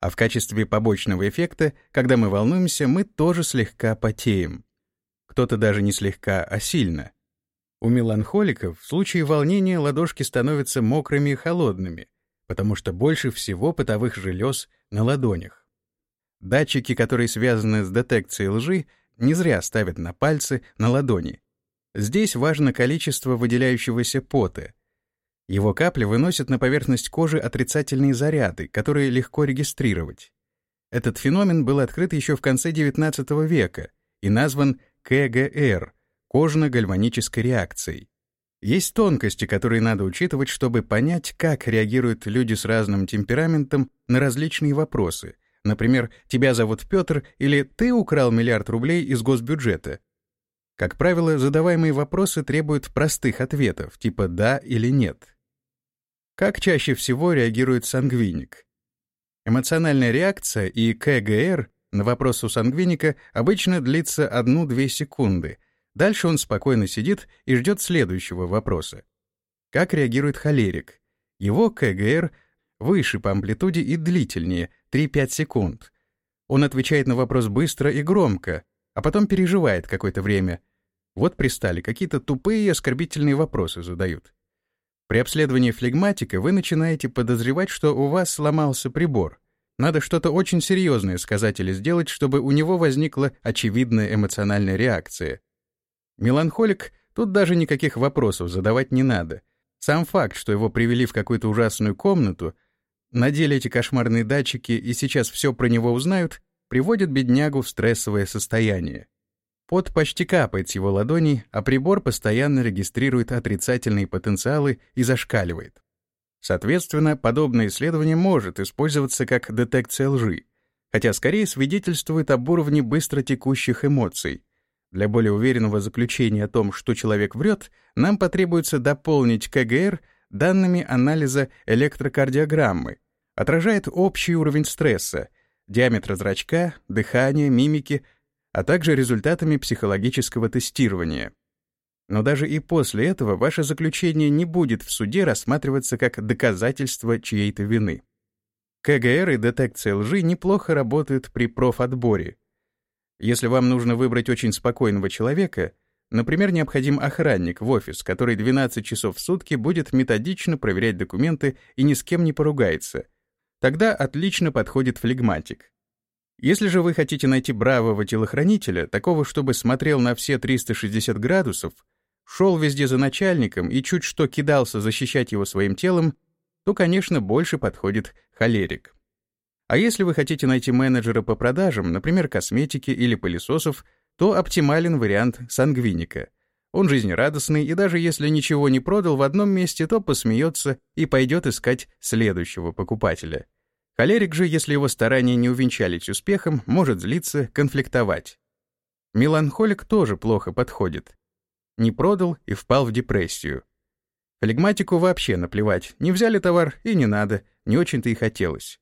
А в качестве побочного эффекта, когда мы волнуемся, мы тоже слегка потеем. Кто-то даже не слегка, а сильно. У меланхоликов в случае волнения ладошки становятся мокрыми и холодными, потому что больше всего потовых желез на ладонях. Датчики, которые связаны с детекцией лжи, не зря ставят на пальцы, на ладони. Здесь важно количество выделяющегося пота. Его капли выносят на поверхность кожи отрицательные заряды, которые легко регистрировать. Этот феномен был открыт еще в конце XIX века и назван КГР — кожно-гальванической реакцией. Есть тонкости, которые надо учитывать, чтобы понять, как реагируют люди с разным темпераментом на различные вопросы, Например, «тебя зовут Петр» или «ты украл миллиард рублей из госбюджета». Как правило, задаваемые вопросы требуют простых ответов, типа «да» или «нет». Как чаще всего реагирует сангвиник? Эмоциональная реакция и КГР на вопрос у сангвиника обычно длится 1-2 секунды. Дальше он спокойно сидит и ждет следующего вопроса. Как реагирует холерик? Его КГР выше по амплитуде и длительнее, 3-5 секунд. Он отвечает на вопрос быстро и громко, а потом переживает какое-то время. Вот пристали, какие-то тупые и оскорбительные вопросы задают. При обследовании флегматика вы начинаете подозревать, что у вас сломался прибор. Надо что-то очень серьезное сказать или сделать, чтобы у него возникла очевидная эмоциональная реакция. Меланхолик тут даже никаких вопросов задавать не надо. Сам факт, что его привели в какую-то ужасную комнату, надели эти кошмарные датчики и сейчас все про него узнают, приводит беднягу в стрессовое состояние. Пот почти капает с его ладоней, а прибор постоянно регистрирует отрицательные потенциалы и зашкаливает. Соответственно, подобное исследование может использоваться как детекция лжи, хотя скорее свидетельствует об уровне быстротекущих эмоций. Для более уверенного заключения о том, что человек врет, нам потребуется дополнить КГР данными анализа электрокардиограммы, отражает общий уровень стресса, диаметр зрачка, дыхание, мимики, а также результатами психологического тестирования. Но даже и после этого ваше заключение не будет в суде рассматриваться как доказательство чьей-то вины. КГР и детекция лжи неплохо работают при профотборе. Если вам нужно выбрать очень спокойного человека, например, необходим охранник в офис, который 12 часов в сутки будет методично проверять документы и ни с кем не поругается, Тогда отлично подходит флегматик. Если же вы хотите найти бравого телохранителя, такого, чтобы смотрел на все 360 градусов, шел везде за начальником и чуть что кидался защищать его своим телом, то, конечно, больше подходит холерик. А если вы хотите найти менеджера по продажам, например, косметики или пылесосов, то оптимален вариант сангвиника. Он жизнерадостный, и даже если ничего не продал в одном месте, то посмеется и пойдет искать следующего покупателя. Холерик же, если его старания не увенчались успехом, может злиться, конфликтовать. Меланхолик тоже плохо подходит. Не продал и впал в депрессию. Флегматику вообще наплевать, не взяли товар и не надо, не очень-то и хотелось.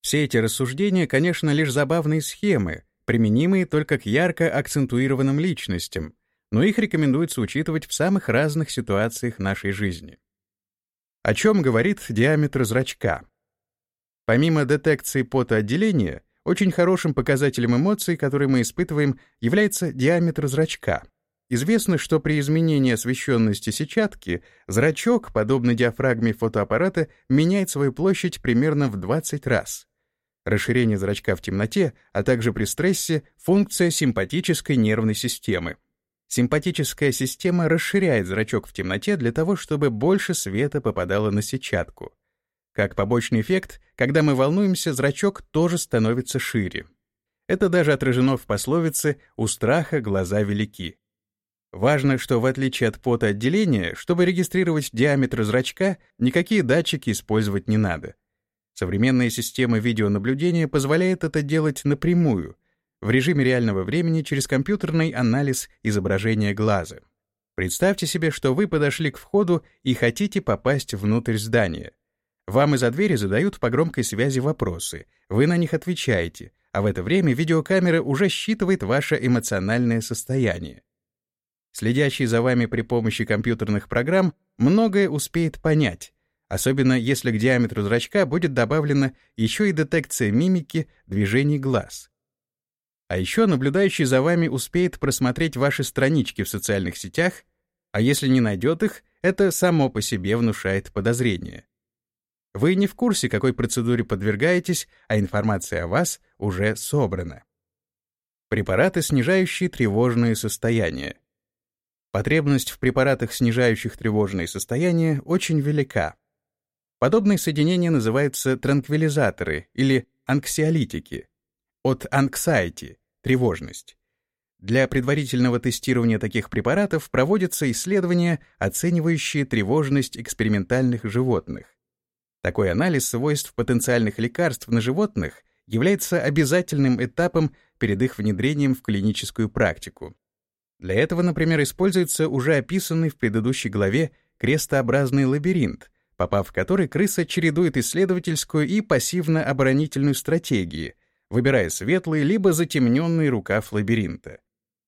Все эти рассуждения, конечно, лишь забавные схемы, применимые только к ярко акцентуированным личностям, но их рекомендуется учитывать в самых разных ситуациях нашей жизни. О чем говорит диаметр зрачка? Помимо детекции потоотделения, очень хорошим показателем эмоций, которые мы испытываем, является диаметр зрачка. Известно, что при изменении освещенности сетчатки зрачок, подобно диафрагме фотоаппарата, меняет свою площадь примерно в 20 раз. Расширение зрачка в темноте, а также при стрессе — функция симпатической нервной системы. Симпатическая система расширяет зрачок в темноте для того, чтобы больше света попадало на сетчатку. Как побочный эффект, когда мы волнуемся, зрачок тоже становится шире. Это даже отражено в пословице «у страха глаза велики». Важно, что в отличие от потоотделения, чтобы регистрировать диаметр зрачка, никакие датчики использовать не надо. Современная система видеонаблюдения позволяет это делать напрямую, в режиме реального времени через компьютерный анализ изображения глаза. Представьте себе, что вы подошли к входу и хотите попасть внутрь здания. Вам из-за двери задают по громкой связи вопросы, вы на них отвечаете, а в это время видеокамера уже считывает ваше эмоциональное состояние. Следящий за вами при помощи компьютерных программ многое успеет понять, особенно если к диаметру зрачка будет добавлена еще и детекция мимики, движений глаз. А еще наблюдающий за вами успеет просмотреть ваши странички в социальных сетях, а если не найдет их, это само по себе внушает подозрение. Вы не в курсе, какой процедуре подвергаетесь, а информация о вас уже собрана. Препараты, снижающие тревожные состояния. Потребность в препаратах, снижающих тревожные состояния, очень велика. Подобные соединения называются транквилизаторы или анксиолитики. От anxiety — тревожность. Для предварительного тестирования таких препаратов проводятся исследования, оценивающие тревожность экспериментальных животных. Такой анализ свойств потенциальных лекарств на животных является обязательным этапом перед их внедрением в клиническую практику. Для этого, например, используется уже описанный в предыдущей главе крестообразный лабиринт, попав в который крыса чередует исследовательскую и пассивно-оборонительную стратегии, выбирая светлый либо затемненный рукав лабиринта.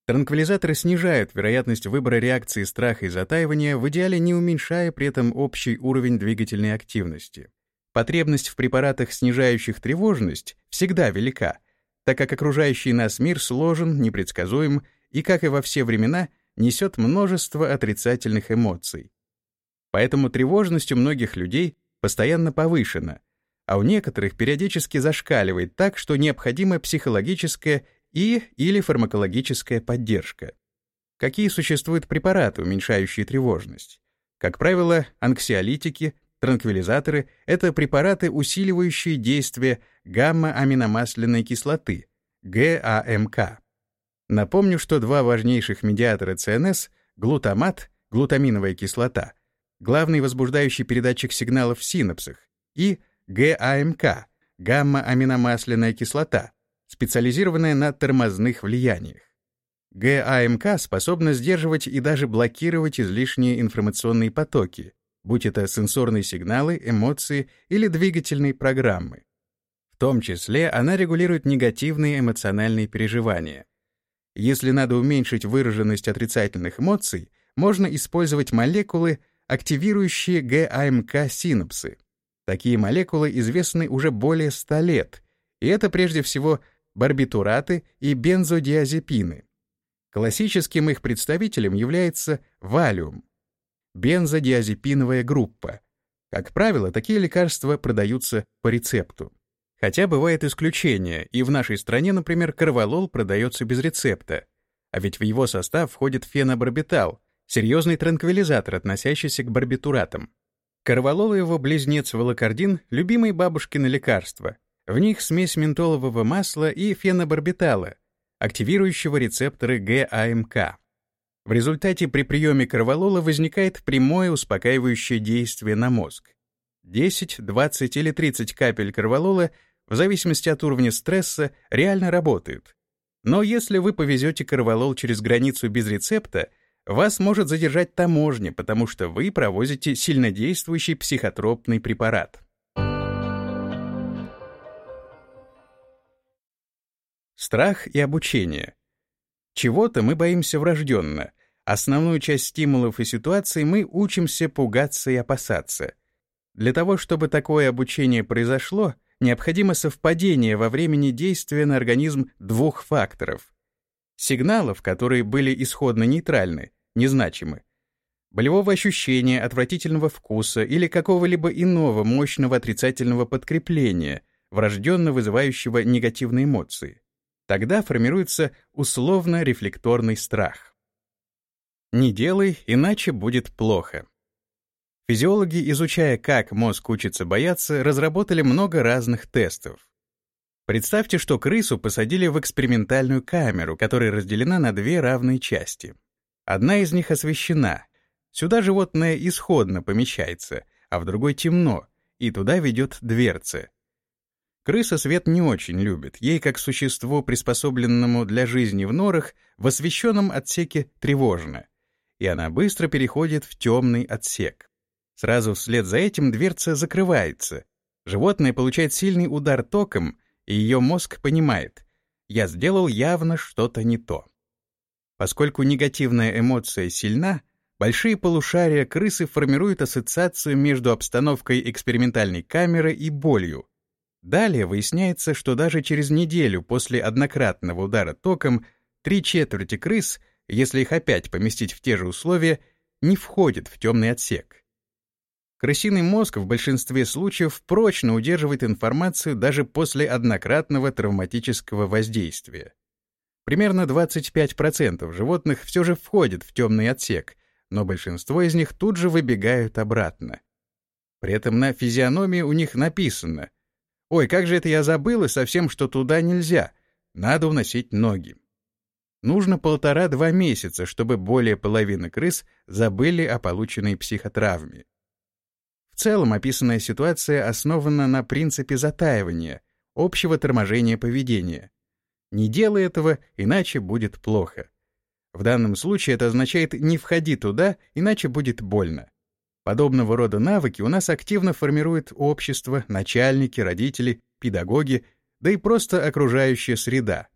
Транквилизаторы снижают вероятность выбора реакции страха и затаивания, в идеале не уменьшая при этом общий уровень двигательной активности. Потребность в препаратах, снижающих тревожность, всегда велика, так как окружающий нас мир сложен, непредсказуем и, как и во все времена, несет множество отрицательных эмоций. Поэтому тревожность у многих людей постоянно повышена, а у некоторых периодически зашкаливает так, что необходима психологическая и или фармакологическая поддержка. Какие существуют препараты, уменьшающие тревожность? Как правило, анксиолитики, транквилизаторы — это препараты, усиливающие действие гамма-аминомасляной кислоты, ГАМК. Напомню, что два важнейших медиатора ЦНС — глутамат, глутаминовая кислота, главный возбуждающий передатчик сигналов в синапсах, и ГАМК, гамма-аминомасляная кислота, специализированная на тормозных влияниях. ГАМК способна сдерживать и даже блокировать излишние информационные потоки, будь это сенсорные сигналы, эмоции или двигательные программы. В том числе она регулирует негативные эмоциональные переживания, если надо уменьшить выраженность отрицательных эмоций, можно использовать молекулы, активирующие ГАМК-синапсы. Такие молекулы известны уже более 100 лет, и это прежде всего барбитураты и бензодиазепины. Классическим их представителем является валиум, бензодиазепиновая группа. Как правило, такие лекарства продаются по рецепту. Хотя бывает исключение, и в нашей стране, например, карвалол продается без рецепта, а ведь в его состав входит фенобарбитал, серьезный транквилизатор, относящийся к барбитуратам. Карвалол и его близнец волокордин — любимые бабушкины лекарства. В них смесь ментолового масла и фенобарбитала, активирующего рецепторы ГАМК. В результате при приеме карвалола возникает прямое успокаивающее действие на мозг. 10, 20 или 30 капель карвалола в зависимости от уровня стресса, реально работают. Но если вы повезете корвалол через границу без рецепта, вас может задержать таможня, потому что вы провозите сильнодействующий психотропный препарат. Страх и обучение. Чего-то мы боимся врожденно. Основную часть стимулов и ситуаций мы учимся пугаться и опасаться. Для того, чтобы такое обучение произошло, необходимо совпадение во времени действия на организм двух факторов. Сигналов, которые были исходно нейтральны, незначимы, болевого ощущения, отвратительного вкуса или какого-либо иного мощного отрицательного подкрепления, врожденно вызывающего негативные эмоции. Тогда формируется условно-рефлекторный страх. Не делай, иначе будет плохо. Физиологи, изучая, как мозг учится бояться, разработали много разных тестов. Представьте, что крысу посадили в экспериментальную камеру, которая разделена на две равные части. Одна из них освещена. Сюда животное исходно помещается, а в другой темно, и туда ведет дверца. Крыса свет не очень любит. Ей, как существу, приспособленному для жизни в норах, в освещенном отсеке тревожно. И она быстро переходит в темный отсек. Сразу вслед за этим дверца закрывается. Животное получает сильный удар током, и ее мозг понимает, я сделал явно что-то не то. Поскольку негативная эмоция сильна, большие полушария крысы формируют ассоциацию между обстановкой экспериментальной камеры и болью. Далее выясняется, что даже через неделю после однократного удара током три четверти крыс, если их опять поместить в те же условия, не входят в темный отсек. Крысиный мозг в большинстве случаев прочно удерживает информацию даже после однократного травматического воздействия. Примерно 25% животных все же входят в темный отсек, но большинство из них тут же выбегают обратно. При этом на физиономии у них написано «Ой, как же это я забыл, и совсем, что туда нельзя, надо уносить ноги». Нужно полтора-два месяца, чтобы более половины крыс забыли о полученной психотравме. В целом описанная ситуация основана на принципе затаивания, общего торможения поведения. Не делай этого, иначе будет плохо. В данном случае это означает «не входи туда, иначе будет больно». Подобного рода навыки у нас активно формирует общество, начальники, родители, педагоги, да и просто окружающая среда.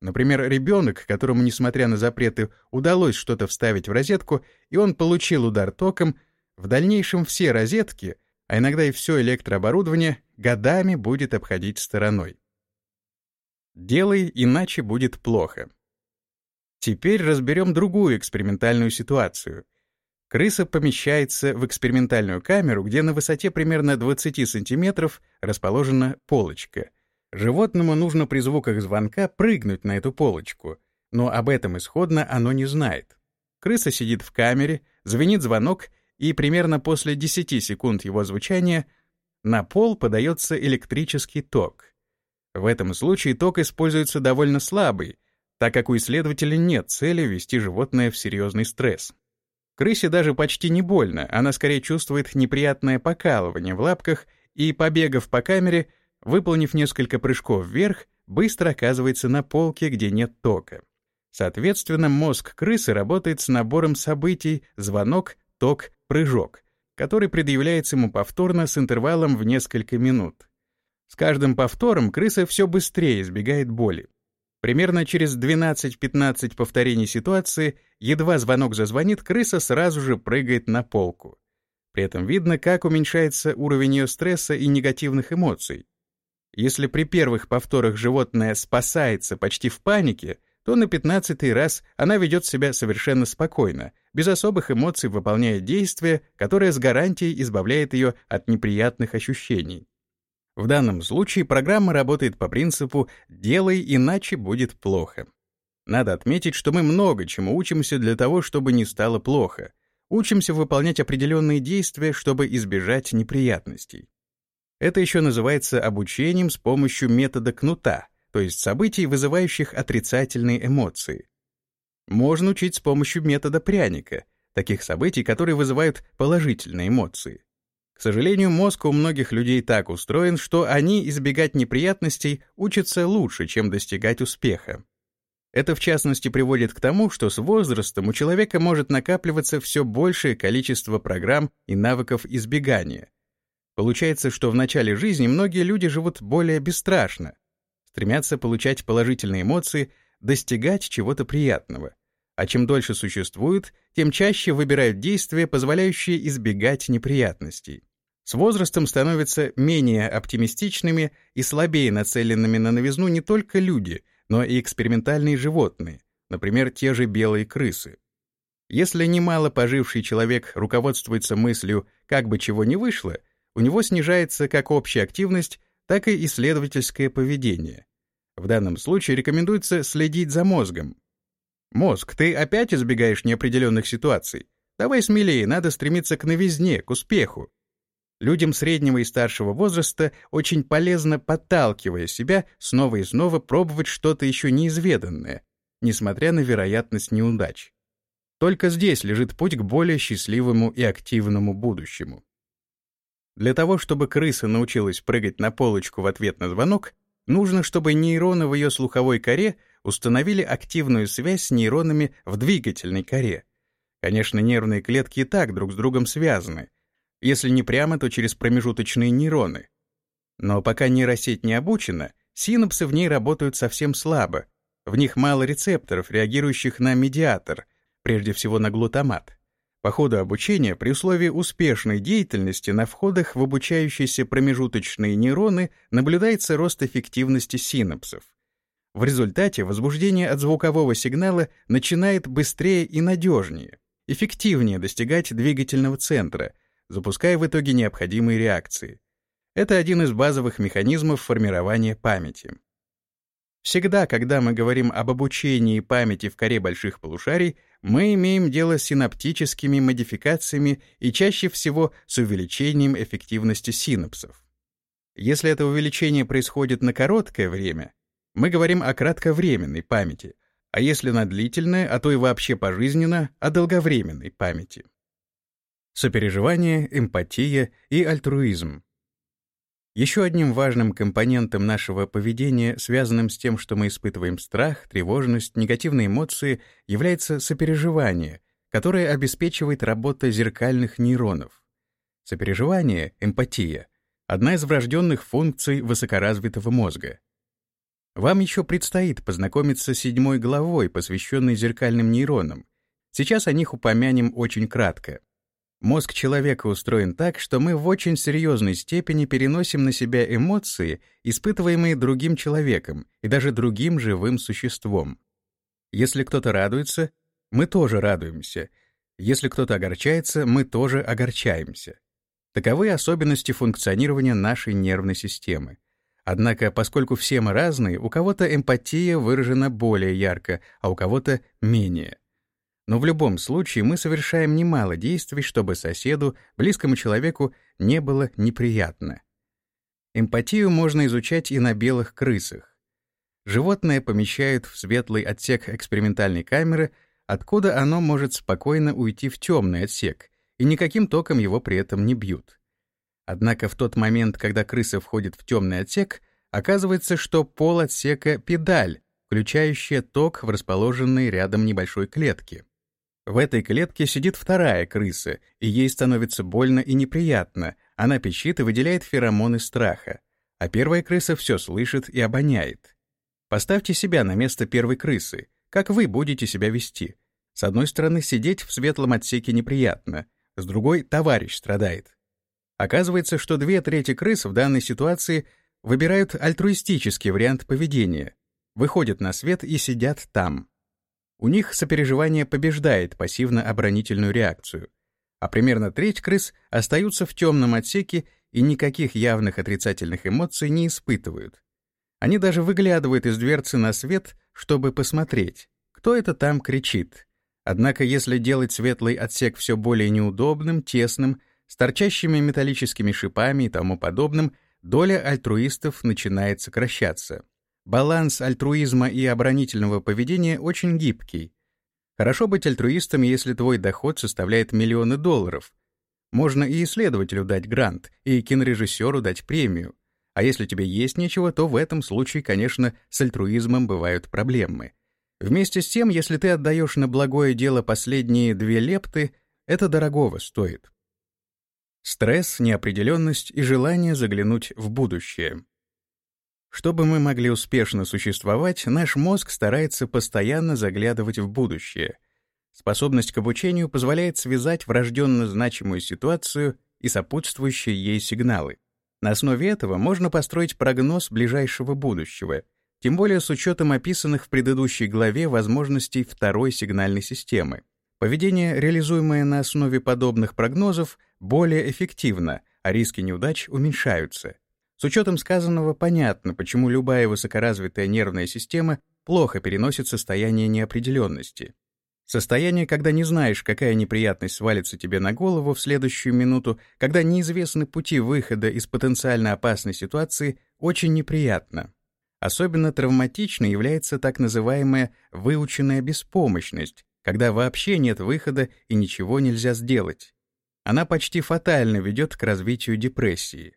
Например, ребенок, которому, несмотря на запреты, удалось что-то вставить в розетку, и он получил удар током — в дальнейшем все розетки, а иногда и все электрооборудование, годами будет обходить стороной. Делай, иначе будет плохо. Теперь разберем другую экспериментальную ситуацию. Крыса помещается в экспериментальную камеру, где на высоте примерно 20 сантиметров расположена полочка. Животному нужно при звуках звонка прыгнуть на эту полочку, но об этом исходно оно не знает. Крыса сидит в камере, звенит звонок, и примерно после 10 секунд его звучания на пол подается электрический ток. В этом случае ток используется довольно слабый, так как у исследователя нет цели ввести животное в серьезный стресс. Крысе даже почти не больно, она скорее чувствует неприятное покалывание в лапках и, побегав по камере, выполнив несколько прыжков вверх, быстро оказывается на полке, где нет тока. Соответственно, мозг крысы работает с набором событий звонок, ток, прыжок, который предъявляется ему повторно с интервалом в несколько минут. С каждым повтором крыса все быстрее избегает боли. Примерно через 12-15 повторений ситуации, едва звонок зазвонит, крыса сразу же прыгает на полку. При этом видно, как уменьшается уровень ее стресса и негативных эмоций. Если при первых повторах животное спасается почти в панике, то на пятнадцатый раз она ведет себя совершенно спокойно, без особых эмоций выполняя действие, которое с гарантией избавляет ее от неприятных ощущений. В данном случае программа работает по принципу «делай, иначе будет плохо». Надо отметить, что мы много чему учимся для того, чтобы не стало плохо. Учимся выполнять определенные действия, чтобы избежать неприятностей. Это еще называется обучением с помощью метода кнута — то есть событий, вызывающих отрицательные эмоции. Можно учить с помощью метода пряника, таких событий, которые вызывают положительные эмоции. К сожалению, мозг у многих людей так устроен, что они избегать неприятностей учатся лучше, чем достигать успеха. Это в частности приводит к тому, что с возрастом у человека может накапливаться все большее количество программ и навыков избегания. Получается, что в начале жизни многие люди живут более бесстрашно, стремятся получать положительные эмоции, достигать чего-то приятного. А чем дольше существуют, тем чаще выбирают действия, позволяющие избегать неприятностей. С возрастом становятся менее оптимистичными и слабее нацеленными на новизну не только люди, но и экспериментальные животные, например, те же белые крысы. Если немало поживший человек руководствуется мыслью «как бы чего не вышло», у него снижается как общая активность, так и исследовательское поведение. В данном случае рекомендуется следить за мозгом. Мозг, ты опять избегаешь неопределенных ситуаций? Давай смелее, надо стремиться к новизне, к успеху. Людям среднего и старшего возраста очень полезно, подталкивая себя, снова и снова пробовать что-то еще неизведанное, несмотря на вероятность неудач. Только здесь лежит путь к более счастливому и активному будущему. Для того, чтобы крыса научилась прыгать на полочку в ответ на звонок, нужно, чтобы нейроны в ее слуховой коре установили активную связь с нейронами в двигательной коре — Конечно, нервные клетки и так друг с другом связаны. Если не прямо, то через промежуточные нейроны. Но пока нейросеть не обучена, синапсы в ней работают совсем слабо. В них мало рецепторов, реагирующих на медиатор, прежде всего на глутамат. По ходу обучения, при условии успешной деятельности на входах в обучающиеся промежуточные нейроны наблюдается рост эффективности синапсов. В результате возбуждение от звукового сигнала начинает быстрее и надежнее эффективнее достигать двигательного центра, запуская в итоге необходимые реакции. Это один из базовых механизмов формирования памяти. Всегда, когда мы говорим об обучении памяти в коре больших полушарий, мы имеем дело с синаптическими модификациями и чаще всего с увеличением эффективности синапсов. Если это увеличение происходит на короткое время, мы говорим о кратковременной памяти, а если на длительное, а то и вообще пожизненно, о долговременной памяти. Сопереживание, эмпатия и альтруизм. Еще одним важным компонентом нашего поведения, связанным с тем, что мы испытываем страх, тревожность, негативные эмоции, является сопереживание, которое обеспечивает работа зеркальных нейронов. Сопереживание, эмпатия — одна из врожденных функций высокоразвитого мозга — вам еще предстоит познакомиться с седьмой главой, посвященной зеркальным нейронам. Сейчас о них упомянем очень кратко. Мозг человека устроен так, что мы в очень серьезной степени переносим на себя эмоции, испытываемые другим человеком и даже другим живым существом. Если кто-то радуется, мы тоже радуемся. Если кто-то огорчается, мы тоже огорчаемся. Таковы особенности функционирования нашей нервной системы. Однако, поскольку все мы разные, у кого-то эмпатия выражена более ярко, а у кого-то менее. Но в любом случае мы совершаем немало действий, чтобы соседу, близкому человеку, не было неприятно. Эмпатию можно изучать и на белых крысах. Животное помещают в светлый отсек экспериментальной камеры, откуда оно может спокойно уйти в темный отсек, и никаким током его при этом не бьют. Однако в тот момент, когда крыса входит в темный отсек, оказывается, что пол отсека — педаль, включающая ток в расположенной рядом небольшой клетке. В этой клетке сидит вторая крыса, и ей становится больно и неприятно, она пищит и выделяет феромоны страха. А первая крыса все слышит и обоняет. Поставьте себя на место первой крысы. Как вы будете себя вести? С одной стороны, сидеть в светлом отсеке неприятно, с другой — товарищ страдает. Оказывается, что две трети крыс в данной ситуации выбирают альтруистический вариант поведения, выходят на свет и сидят там. У них сопереживание побеждает пассивно-оборонительную реакцию, а примерно треть крыс остаются в темном отсеке и никаких явных отрицательных эмоций не испытывают. Они даже выглядывают из дверцы на свет, чтобы посмотреть, кто это там кричит. Однако если делать светлый отсек все более неудобным, тесным, с торчащими металлическими шипами и тому подобным, доля альтруистов начинает сокращаться. Баланс альтруизма и оборонительного поведения очень гибкий. Хорошо быть альтруистом, если твой доход составляет миллионы долларов. Можно и исследователю дать грант, и кинорежиссеру дать премию. А если тебе есть нечего, то в этом случае, конечно, с альтруизмом бывают проблемы. Вместе с тем, если ты отдаешь на благое дело последние две лепты, это дорогого стоит. Стресс, неопределенность и желание заглянуть в будущее. Чтобы мы могли успешно существовать, наш мозг старается постоянно заглядывать в будущее. Способность к обучению позволяет связать врожденно значимую ситуацию и сопутствующие ей сигналы. На основе этого можно построить прогноз ближайшего будущего, тем более с учетом описанных в предыдущей главе возможностей второй сигнальной системы. Поведение, реализуемое на основе подобных прогнозов, более эффективно, а риски неудач уменьшаются. С учетом сказанного понятно, почему любая высокоразвитая нервная система плохо переносит состояние неопределенности. Состояние, когда не знаешь, какая неприятность свалится тебе на голову в следующую минуту, когда неизвестны пути выхода из потенциально опасной ситуации, очень неприятно. Особенно травматичной является так называемая выученная беспомощность, когда вообще нет выхода и ничего нельзя сделать. Она почти фатально ведет к развитию депрессии.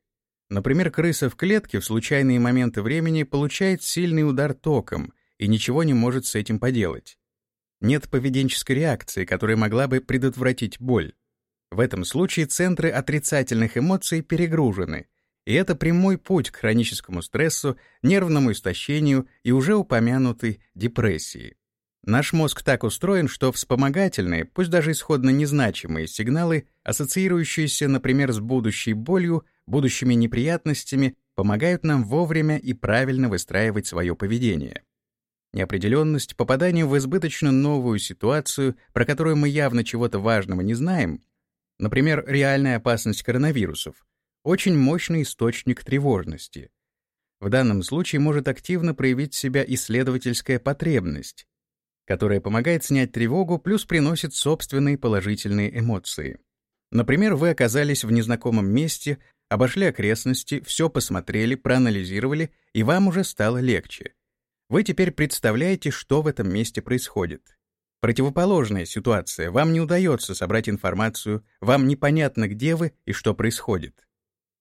Например, крыса в клетке в случайные моменты времени получает сильный удар током и ничего не может с этим поделать. Нет поведенческой реакции, которая могла бы предотвратить боль. В этом случае центры отрицательных эмоций перегружены, и это прямой путь к хроническому стрессу, нервному истощению и уже упомянутой депрессии. Наш мозг так устроен, что вспомогательные, пусть даже исходно незначимые сигналы, ассоциирующиеся, например, с будущей болью, будущими неприятностями, помогают нам вовремя и правильно выстраивать свое поведение. Неопределенность, попадание в избыточно новую ситуацию, про которую мы явно чего-то важного не знаем, например, реальная опасность коронавирусов, очень мощный источник тревожности. В данном случае может активно проявить себя исследовательская потребность, которая помогает снять тревогу, плюс приносит собственные положительные эмоции. Например, вы оказались в незнакомом месте, обошли окрестности, все посмотрели, проанализировали, и вам уже стало легче. Вы теперь представляете, что в этом месте происходит. Противоположная ситуация. Вам не удается собрать информацию, вам непонятно, где вы и что происходит.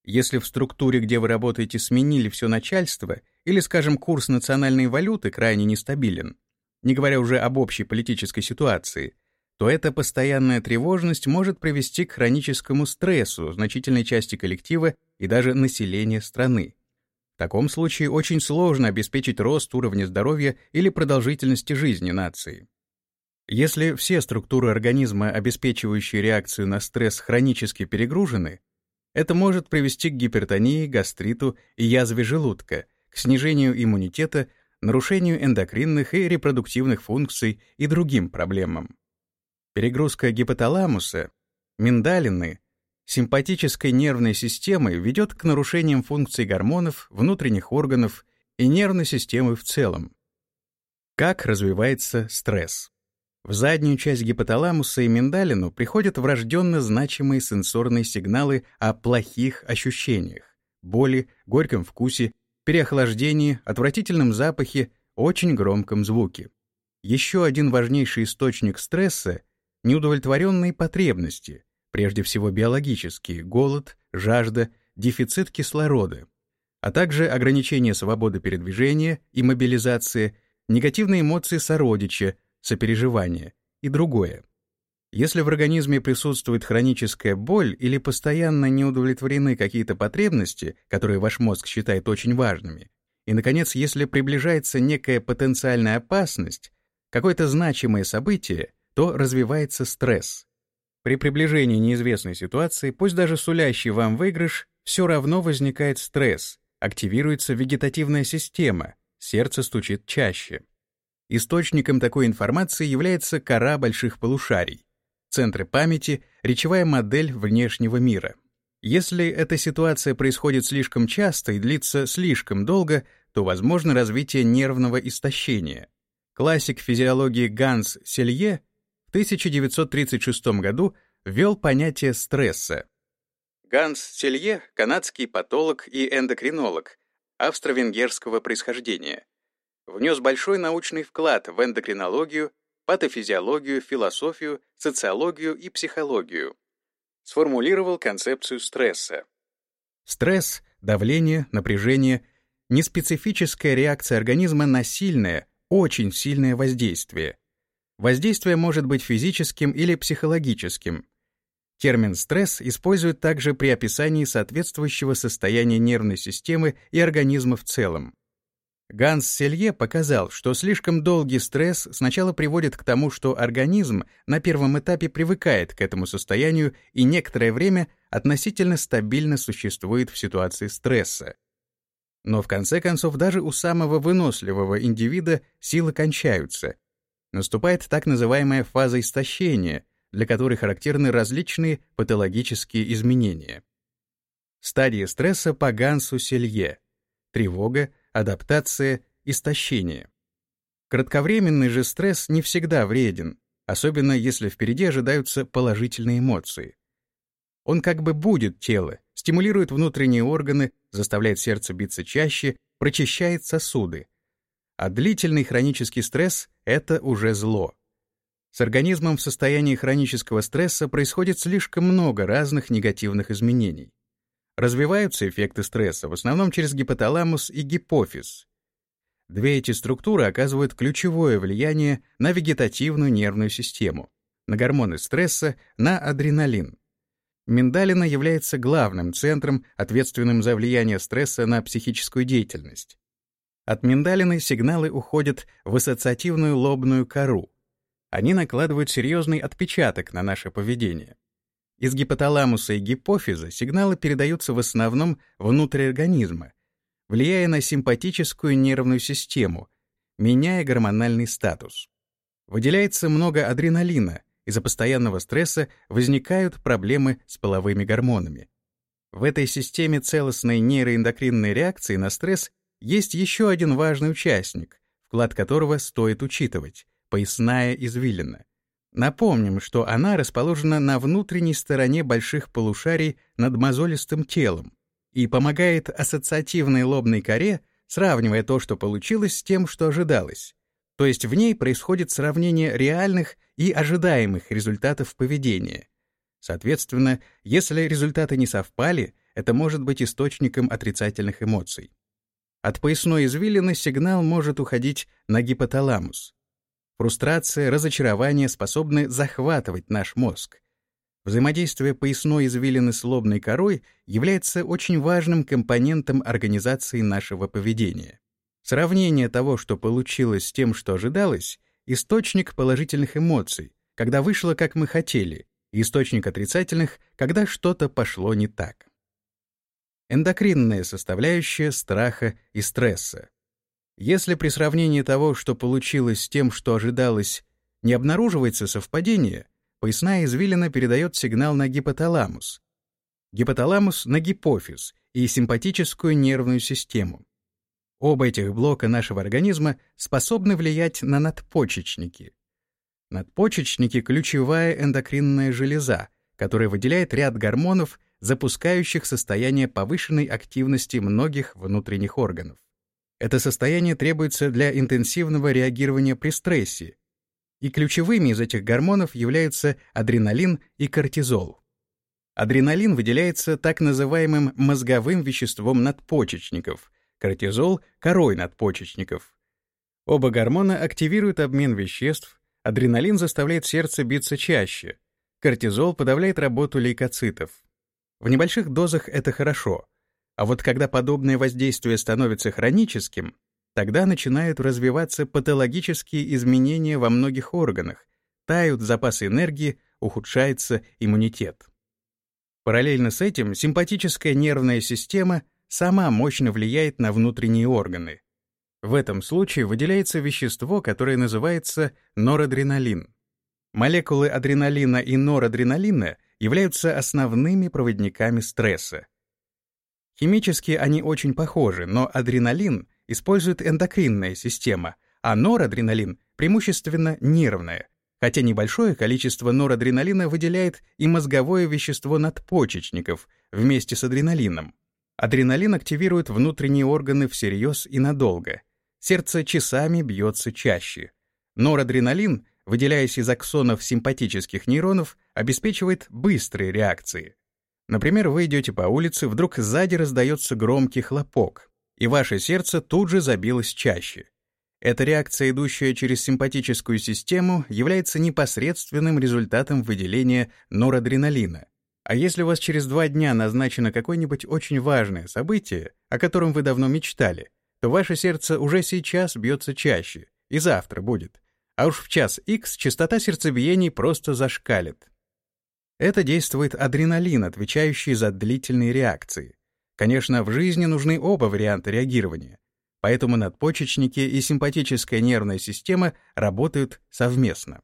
Если в структуре, где вы работаете, сменили все начальство, или, скажем, курс национальной валюты крайне нестабилен, не говоря уже об общей политической ситуации, то эта постоянная тревожность может привести к хроническому стрессу значительной части коллектива и даже населения страны. В таком случае очень сложно обеспечить рост уровня здоровья или продолжительности жизни нации. Если все структуры организма, обеспечивающие реакцию на стресс, хронически перегружены, это может привести к гипертонии, гастриту и язве желудка, к снижению иммунитета, нарушению эндокринных и репродуктивных функций и другим проблемам. Перегрузка гипоталамуса, миндалины, симпатической нервной системы ведет к нарушениям функций гормонов, внутренних органов и нервной системы в целом. Как развивается стресс? В заднюю часть гипоталамуса и миндалину приходят врожденно значимые сенсорные сигналы о плохих ощущениях, боли, горьком вкусе, переохлаждении, отвратительном запахе, очень громком звуке. Еще один важнейший источник стресса — неудовлетворенные потребности, прежде всего биологические, голод, жажда, дефицит кислорода, а также ограничение свободы передвижения и мобилизация, негативные эмоции сородича, сопереживание и другое. Если в организме присутствует хроническая боль или постоянно не удовлетворены какие-то потребности, которые ваш мозг считает очень важными, и, наконец, если приближается некая потенциальная опасность, какое-то значимое событие, то развивается стресс. При приближении неизвестной ситуации, пусть даже сулящий вам выигрыш, все равно возникает стресс, активируется вегетативная система, сердце стучит чаще. Источником такой информации является кора больших полушарий, центры памяти, речевая модель внешнего мира. Если эта ситуация происходит слишком часто и длится слишком долго, то возможно развитие нервного истощения. Классик физиологии Ганс Селье 1936 году ввел понятие стресса. Ганс Селье — канадский патолог и эндокринолог австро-венгерского происхождения — внес большой научный вклад в эндокринологию, патофизиологию, философию, социологию и психологию. Сформулировал концепцию стресса. Стресс, давление, напряжение — неспецифическая реакция организма на сильное, очень сильное воздействие. Воздействие может быть физическим или психологическим. Термин «стресс» используют также при описании соответствующего состояния нервной системы и организма в целом. Ганс Селье показал, что слишком долгий стресс сначала приводит к тому, что организм на первом этапе привыкает к этому состоянию и некоторое время относительно стабильно существует в ситуации стресса. Но в конце концов даже у самого выносливого индивида силы кончаются. Наступает так называемая фаза истощения, для которой характерны различные патологические изменения. Стадии стресса по Гансу Селье. Тревога, адаптация, истощение. Кратковременный же стресс не всегда вреден, особенно если впереди ожидаются положительные эмоции. Он как бы будет тело, стимулирует внутренние органы, заставляет сердце биться чаще, прочищает сосуды. А длительный хронический стресс — это уже зло. С организмом в состоянии хронического стресса происходит слишком много разных негативных изменений. Развиваются эффекты стресса в основном через гипоталамус и гипофиз. Две эти структуры оказывают ключевое влияние на вегетативную нервную систему, на гормоны стресса, на адреналин. Миндалина является главным центром, ответственным за влияние стресса на психическую деятельность. От миндалины сигналы уходят в ассоциативную лобную кору. Они накладывают серьезный отпечаток на наше поведение. Из гипоталамуса и гипофиза сигналы передаются в основном внутрь организма, влияя на симпатическую нервную систему, меняя гормональный статус. Выделяется много адреналина, из-за постоянного стресса возникают проблемы с половыми гормонами. В этой системе целостной нейроэндокринной реакции на стресс есть еще один важный участник, вклад которого стоит учитывать — поясная извилина. Напомним, что она расположена на внутренней стороне больших полушарий над мозолистым телом, и помогает ассоциативной лобной коре, сравнивая то, что получилось, с тем, что ожидалось. То есть в ней происходит сравнение реальных и ожидаемых результатов поведения. Соответственно, если результаты не совпали, это может быть источником отрицательных эмоций. От поясной извилины сигнал может уходить на гипоталамус. Фрустрация, разочарование способны захватывать наш мозг, Взаимодействие поясной извилины с лобной корой является очень важным компонентом организации нашего поведения. Сравнение того, что получилось с тем, что ожидалось, источник положительных эмоций, когда вышло, как мы хотели, источник отрицательных, когда что-то пошло не так. Эндокринная составляющая страха и стресса. Если при сравнении того, что получилось с тем, что ожидалось, не обнаруживается совпадение, поясная извилина передает сигнал на гипоталамус, гипоталамус — на гипофиз и симпатическую нервную систему. Оба этих блока нашего организма способны влиять на надпочечники. Надпочечники — ключевая эндокринная железа, которая выделяет ряд гормонов, запускающих состояние повышенной активности многих внутренних органов. Это состояние требуется для интенсивного реагирования при стрессе, и ключевыми из этих гормонов являются адреналин и кортизол. Адреналин выделяется так называемым мозговым веществом надпочечников, кортизол — корой надпочечников. Оба гормона активируют обмен веществ, адреналин заставляет сердце биться чаще, кортизол подавляет работу лейкоцитов. В небольших дозах это хорошо, а вот когда подобное воздействие становится хроническим, Тогда начинают развиваться патологические изменения во многих органах, тают запасы энергии, ухудшается иммунитет. Параллельно с этим симпатическая нервная система сама мощно влияет на внутренние органы. В этом случае выделяется вещество, которое называется норадреналин. Молекулы адреналина и норадреналина являются основными проводниками стресса. Химически они очень похожи, но адреналин использует эндокринная система, а норадреналин преимущественно нервная, хотя небольшое количество норадреналина выделяет и мозговое вещество надпочечников вместе с адреналином. Адреналин активирует внутренние органы всерьез и надолго. Сердце часами бьется чаще. Норадреналин, выделяясь из аксонов симпатических нейронов, обеспечивает быстрые реакции. Например, вы идете по улице, вдруг сзади раздается громкий хлопок и ваше сердце тут же забилось чаще. Эта реакция, идущая через симпатическую систему, является непосредственным результатом выделения норадреналина. А если у вас через два дня назначено какое-нибудь очень важное событие, о котором вы давно мечтали, то ваше сердце уже сейчас бьется чаще, и завтра будет. А уж в час X частота сердцебиений просто зашкалит. Это действует адреналин, отвечающий за длительные реакции. Конечно, в жизни нужны оба варианта реагирования, поэтому надпочечники и симпатическая нервная система работают совместно.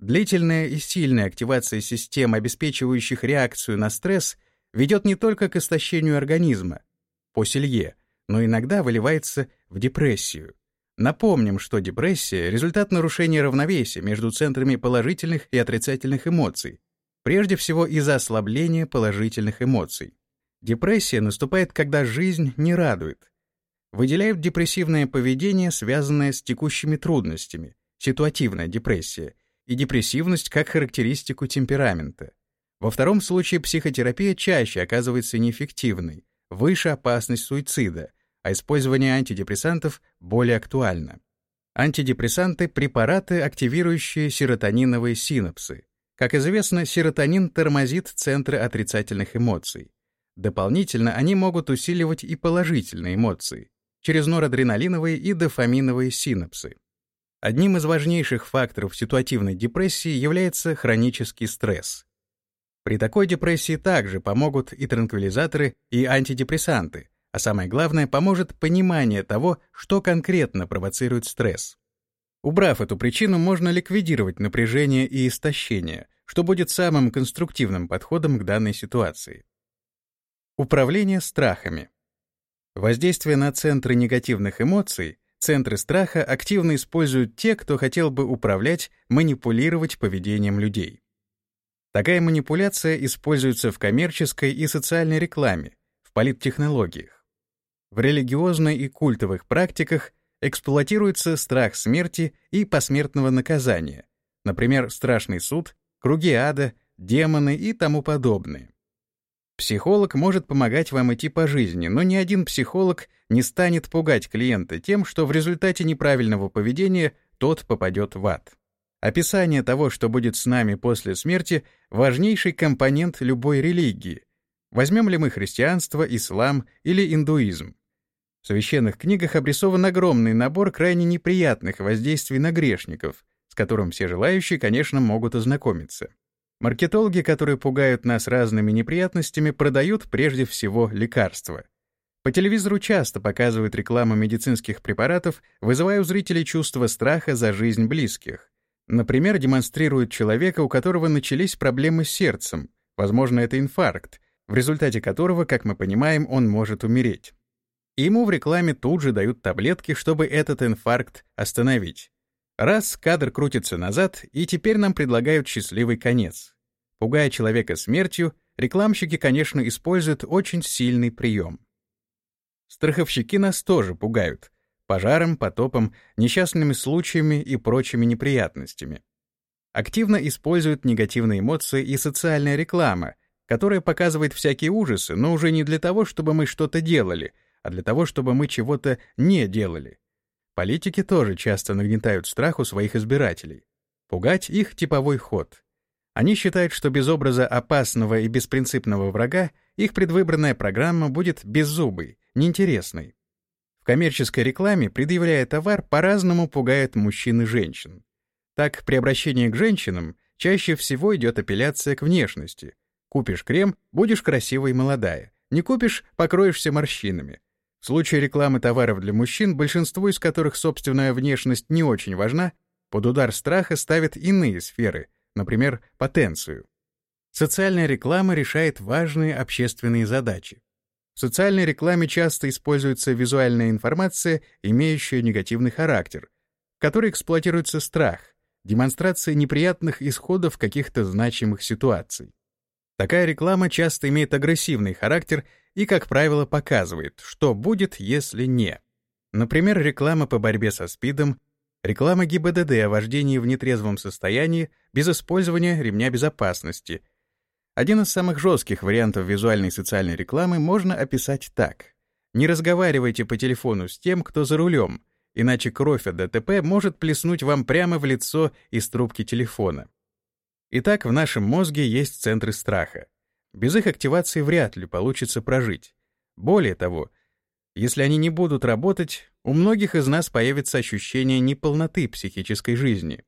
Длительная и сильная активация систем, обеспечивающих реакцию на стресс, ведет не только к истощению организма, по селье, но иногда выливается в депрессию. Напомним, что депрессия — результат нарушения равновесия между центрами положительных и отрицательных эмоций, прежде всего из-за ослабления положительных эмоций. Депрессия наступает, когда жизнь не радует. Выделяют депрессивное поведение, связанное с текущими трудностями, ситуативная депрессия, и депрессивность как характеристику темперамента. Во втором случае психотерапия чаще оказывается неэффективной, выше опасность суицида, а использование антидепрессантов более актуально. Антидепрессанты — препараты, активирующие серотониновые синапсы. Как известно, серотонин тормозит центры отрицательных эмоций. Дополнительно они могут усиливать и положительные эмоции через норадреналиновые и дофаминовые синапсы. Одним из важнейших факторов ситуативной депрессии является хронический стресс. При такой депрессии также помогут и транквилизаторы, и антидепрессанты, а самое главное, поможет понимание того, что конкретно провоцирует стресс. Убрав эту причину, можно ликвидировать напряжение и истощение, что будет самым конструктивным подходом к данной ситуации. Управление страхами. Воздействие на центры негативных эмоций, центры страха активно используют те, кто хотел бы управлять, манипулировать поведением людей. Такая манипуляция используется в коммерческой и социальной рекламе, в политтехнологиях. В религиозной и культовых практиках эксплуатируется страх смерти и посмертного наказания, например, страшный суд, круги ада, демоны и тому подобное. Психолог может помогать вам идти по жизни, но ни один психолог не станет пугать клиента тем, что в результате неправильного поведения тот попадет в ад. Описание того, что будет с нами после смерти, важнейший компонент любой религии. Возьмем ли мы христианство, ислам или индуизм? В священных книгах обрисован огромный набор крайне неприятных воздействий на грешников, с которым все желающие, конечно, могут ознакомиться. Маркетологи, которые пугают нас разными неприятностями, продают прежде всего лекарства. По телевизору часто показывают рекламу медицинских препаратов, вызывая у зрителей чувство страха за жизнь близких. Например, демонстрируют человека, у которого начались проблемы с сердцем, возможно, это инфаркт, в результате которого, как мы понимаем, он может умереть. Ему в рекламе тут же дают таблетки, чтобы этот инфаркт остановить. Раз кадр крутится назад, и теперь нам предлагают счастливый конец. Пугая человека смертью, рекламщики, конечно, используют очень сильный прием. Страховщики нас тоже пугают пожаром, потопом, несчастными случаями и прочими неприятностями. Активно используют негативные эмоции и социальная реклама, которая показывает всякие ужасы, но уже не для того, чтобы мы что-то делали — а для того, чтобы мы чего-то не делали. Политики тоже часто нагнетают страх у своих избирателей. Пугать их — типовой ход. Они считают, что без образа опасного и беспринципного врага их предвыборная программа будет беззубой, неинтересной. В коммерческой рекламе, предъявляя товар, по-разному пугают мужчин и женщин. Так, при обращении к женщинам чаще всего идет апелляция к внешности. Купишь крем — будешь красивой и молодая. Не купишь — покроешься морщинами. В случае рекламы товаров для мужчин, большинство из которых собственная внешность не очень важна, под удар страха ставят иные сферы, например, потенцию. Социальная реклама решает важные общественные задачи. В социальной рекламе часто используется визуальная информация, имеющая негативный характер, в которой эксплуатируется страх, демонстрация неприятных исходов каких-то значимых ситуаций. Такая реклама часто имеет агрессивный характер и, как правило, показывает, что будет, если не. Например, реклама по борьбе со СПИДом, реклама ГИБДД о вождении в нетрезвом состоянии без использования ремня безопасности. Один из самых жестких вариантов визуальной социальной рекламы можно описать так. Не разговаривайте по телефону с тем, кто за рулем, иначе кровь от ДТП может плеснуть вам прямо в лицо из трубки телефона. Итак, в нашем мозге есть центры страха. Без их активации вряд ли получится прожить. Более того, если они не будут работать, у многих из нас появится ощущение неполноты психической жизни.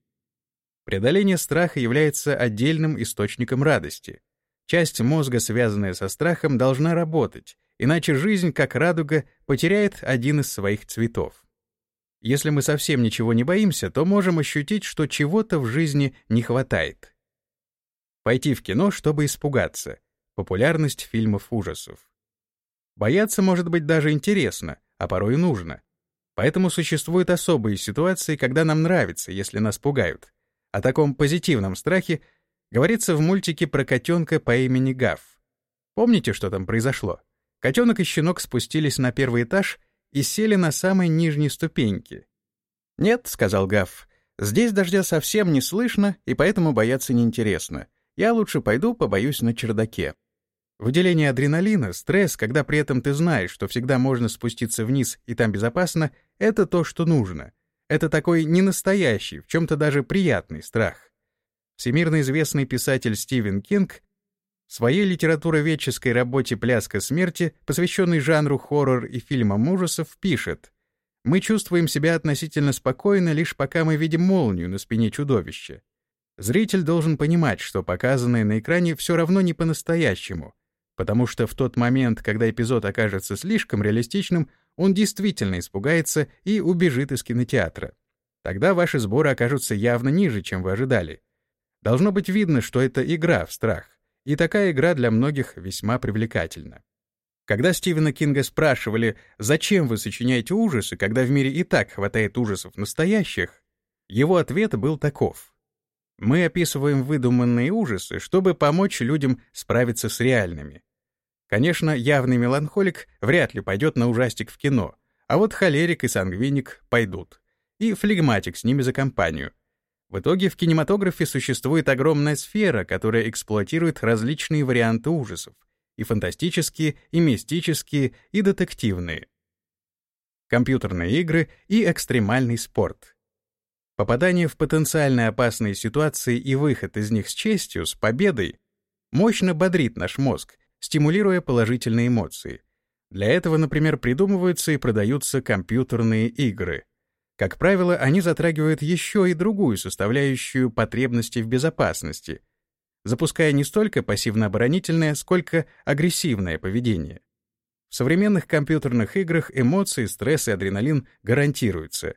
Преодоление страха является отдельным источником радости. Часть мозга, связанная со страхом, должна работать, иначе жизнь, как радуга, потеряет один из своих цветов. Если мы совсем ничего не боимся, то можем ощутить, что чего-то в жизни не хватает. Пойти в кино, чтобы испугаться. Популярность фильмов ужасов. Бояться может быть даже интересно, а порой и нужно. Поэтому существуют особые ситуации, когда нам нравится, если нас пугают. О таком позитивном страхе говорится в мультике про котенка по имени Гав. Помните, что там произошло? Котенок и щенок спустились на первый этаж и сели на самой нижней ступеньке. «Нет», — сказал Гав, — «здесь дождя совсем не слышно, и поэтому бояться неинтересно. Я лучше пойду побоюсь на чердаке». Выделение адреналина, стресс, когда при этом ты знаешь, что всегда можно спуститься вниз и там безопасно, это то, что нужно. Это такой ненастоящий, в чем-то даже приятный страх. Всемирно известный писатель Стивен Кинг в своей литературоведческой работе «Пляска смерти», посвященной жанру хоррор и фильмам ужасов, пишет «Мы чувствуем себя относительно спокойно, лишь пока мы видим молнию на спине чудовища. Зритель должен понимать, что показанное на экране все равно не по-настоящему, потому что в тот момент, когда эпизод окажется слишком реалистичным, он действительно испугается и убежит из кинотеатра. Тогда ваши сборы окажутся явно ниже, чем вы ожидали. Должно быть видно, что это игра в страх. И такая игра для многих весьма привлекательна. Когда Стивена Кинга спрашивали, зачем вы сочиняете ужасы, когда в мире и так хватает ужасов настоящих, его ответ был таков. Мы описываем выдуманные ужасы, чтобы помочь людям справиться с реальными. Конечно, явный меланхолик вряд ли пойдет на ужастик в кино, а вот холерик и сангвиник пойдут. И флегматик с ними за компанию — в итоге в кинематографе существует огромная сфера, которая эксплуатирует различные варианты ужасов, и фантастические, и мистические, и детективные. Компьютерные игры и экстремальный спорт. Попадание в потенциально опасные ситуации и выход из них с честью, с победой, мощно бодрит наш мозг, стимулируя положительные эмоции. Для этого, например, придумываются и продаются компьютерные игры — как правило, они затрагивают еще и другую составляющую потребности в безопасности, запуская не столько пассивно-оборонительное, сколько агрессивное поведение. В современных компьютерных играх эмоции, стресс и адреналин гарантируются.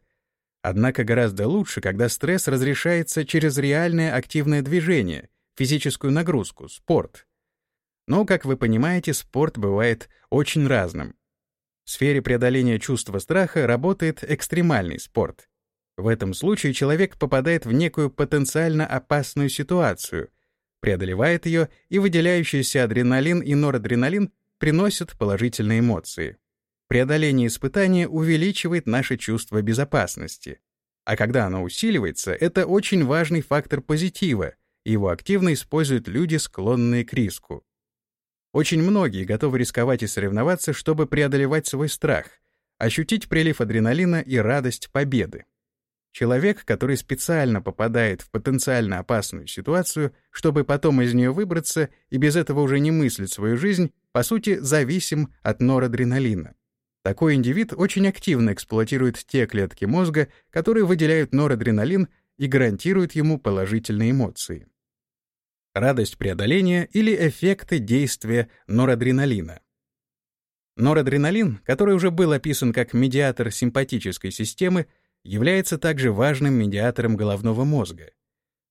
Однако гораздо лучше, когда стресс разрешается через реальное активное движение, физическую нагрузку, спорт. Но, как вы понимаете, спорт бывает очень разным. В сфере преодоления чувства страха работает экстремальный спорт. В этом случае человек попадает в некую потенциально опасную ситуацию, преодолевает ее, и выделяющийся адреналин и норадреналин приносят положительные эмоции. Преодоление испытания увеличивает наше чувство безопасности. А когда оно усиливается, это очень важный фактор позитива, и его активно используют люди, склонные к риску. Очень многие готовы рисковать и соревноваться, чтобы преодолевать свой страх, ощутить прилив адреналина и радость победы. Человек, который специально попадает в потенциально опасную ситуацию, чтобы потом из нее выбраться и без этого уже не мыслить свою жизнь, по сути, зависим от норадреналина. Такой индивид очень активно эксплуатирует те клетки мозга, которые выделяют норадреналин и гарантируют ему положительные эмоции радость преодоления или эффекты действия норадреналина. Норадреналин, который уже был описан как медиатор симпатической системы, является также важным медиатором головного мозга.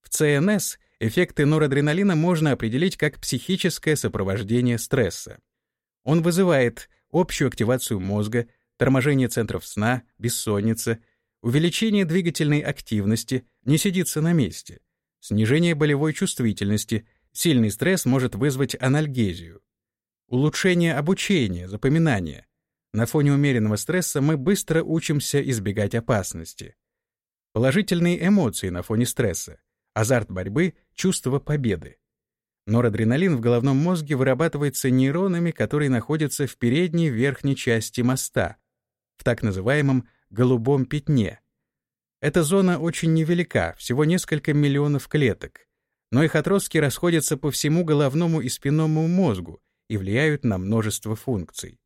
В ЦНС эффекты норадреналина можно определить как психическое сопровождение стресса. Он вызывает общую активацию мозга, торможение центров сна, бессонница, увеличение двигательной активности, не сидится на месте — снижение болевой чувствительности, сильный стресс может вызвать анальгезию, улучшение обучения, запоминания. На фоне умеренного стресса мы быстро учимся избегать опасности. Положительные эмоции на фоне стресса, азарт борьбы, чувство победы. Норадреналин в головном мозге вырабатывается нейронами, которые находятся в передней верхней части моста, в так называемом голубом пятне — эта зона очень невелика, всего несколько миллионов клеток, но их отростки расходятся по всему головному и спинному мозгу и влияют на множество функций.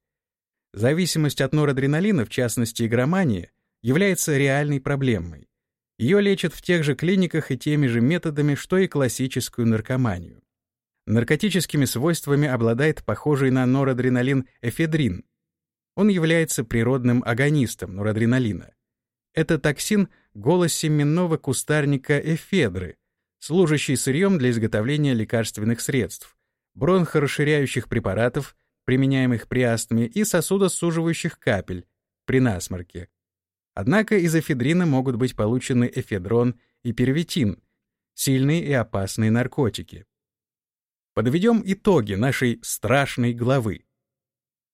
Зависимость от норадреналина, в частности игромания, является реальной проблемой. Ее лечат в тех же клиниках и теми же методами, что и классическую наркоманию. Наркотическими свойствами обладает похожий на норадреналин эфедрин. Он является природным агонистом норадреналина. Это токсин голосеменного кустарника эфедры, служащий сырьем для изготовления лекарственных средств, бронхорасширяющих препаратов, применяемых при астме, и сосудосуживающих капель при насморке. Однако из эфедрина могут быть получены эфедрон и первитин, сильные и опасные наркотики. Подведем итоги нашей страшной главы.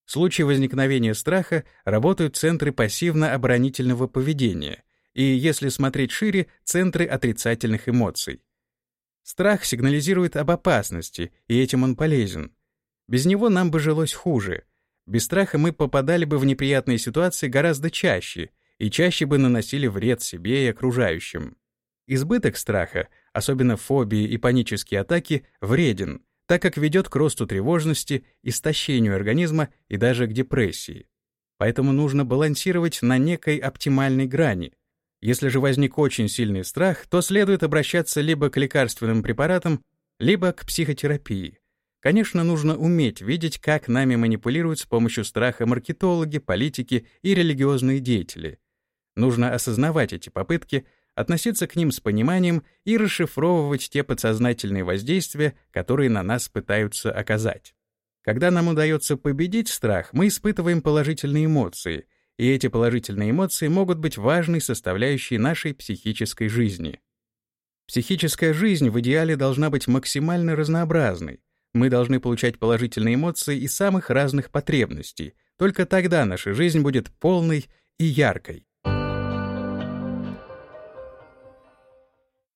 В случае возникновения страха работают центры пассивно-оборонительного поведения и, если смотреть шире, центры отрицательных эмоций. Страх сигнализирует об опасности, и этим он полезен. Без него нам бы жилось хуже. Без страха мы попадали бы в неприятные ситуации гораздо чаще и чаще бы наносили вред себе и окружающим. Избыток страха, особенно фобии и панические атаки, вреден, так как ведет к росту тревожности, истощению организма и даже к депрессии. Поэтому нужно балансировать на некой оптимальной грани. Если же возник очень сильный страх, то следует обращаться либо к лекарственным препаратам, либо к психотерапии. Конечно, нужно уметь видеть, как нами манипулируют с помощью страха маркетологи, политики и религиозные деятели. Нужно осознавать эти попытки, относиться к ним с пониманием и расшифровывать те подсознательные воздействия, которые на нас пытаются оказать. Когда нам удается победить страх, мы испытываем положительные эмоции, и эти положительные эмоции могут быть важной составляющей нашей психической жизни. Психическая жизнь в идеале должна быть максимально разнообразной. Мы должны получать положительные эмоции из самых разных потребностей. Только тогда наша жизнь будет полной и яркой.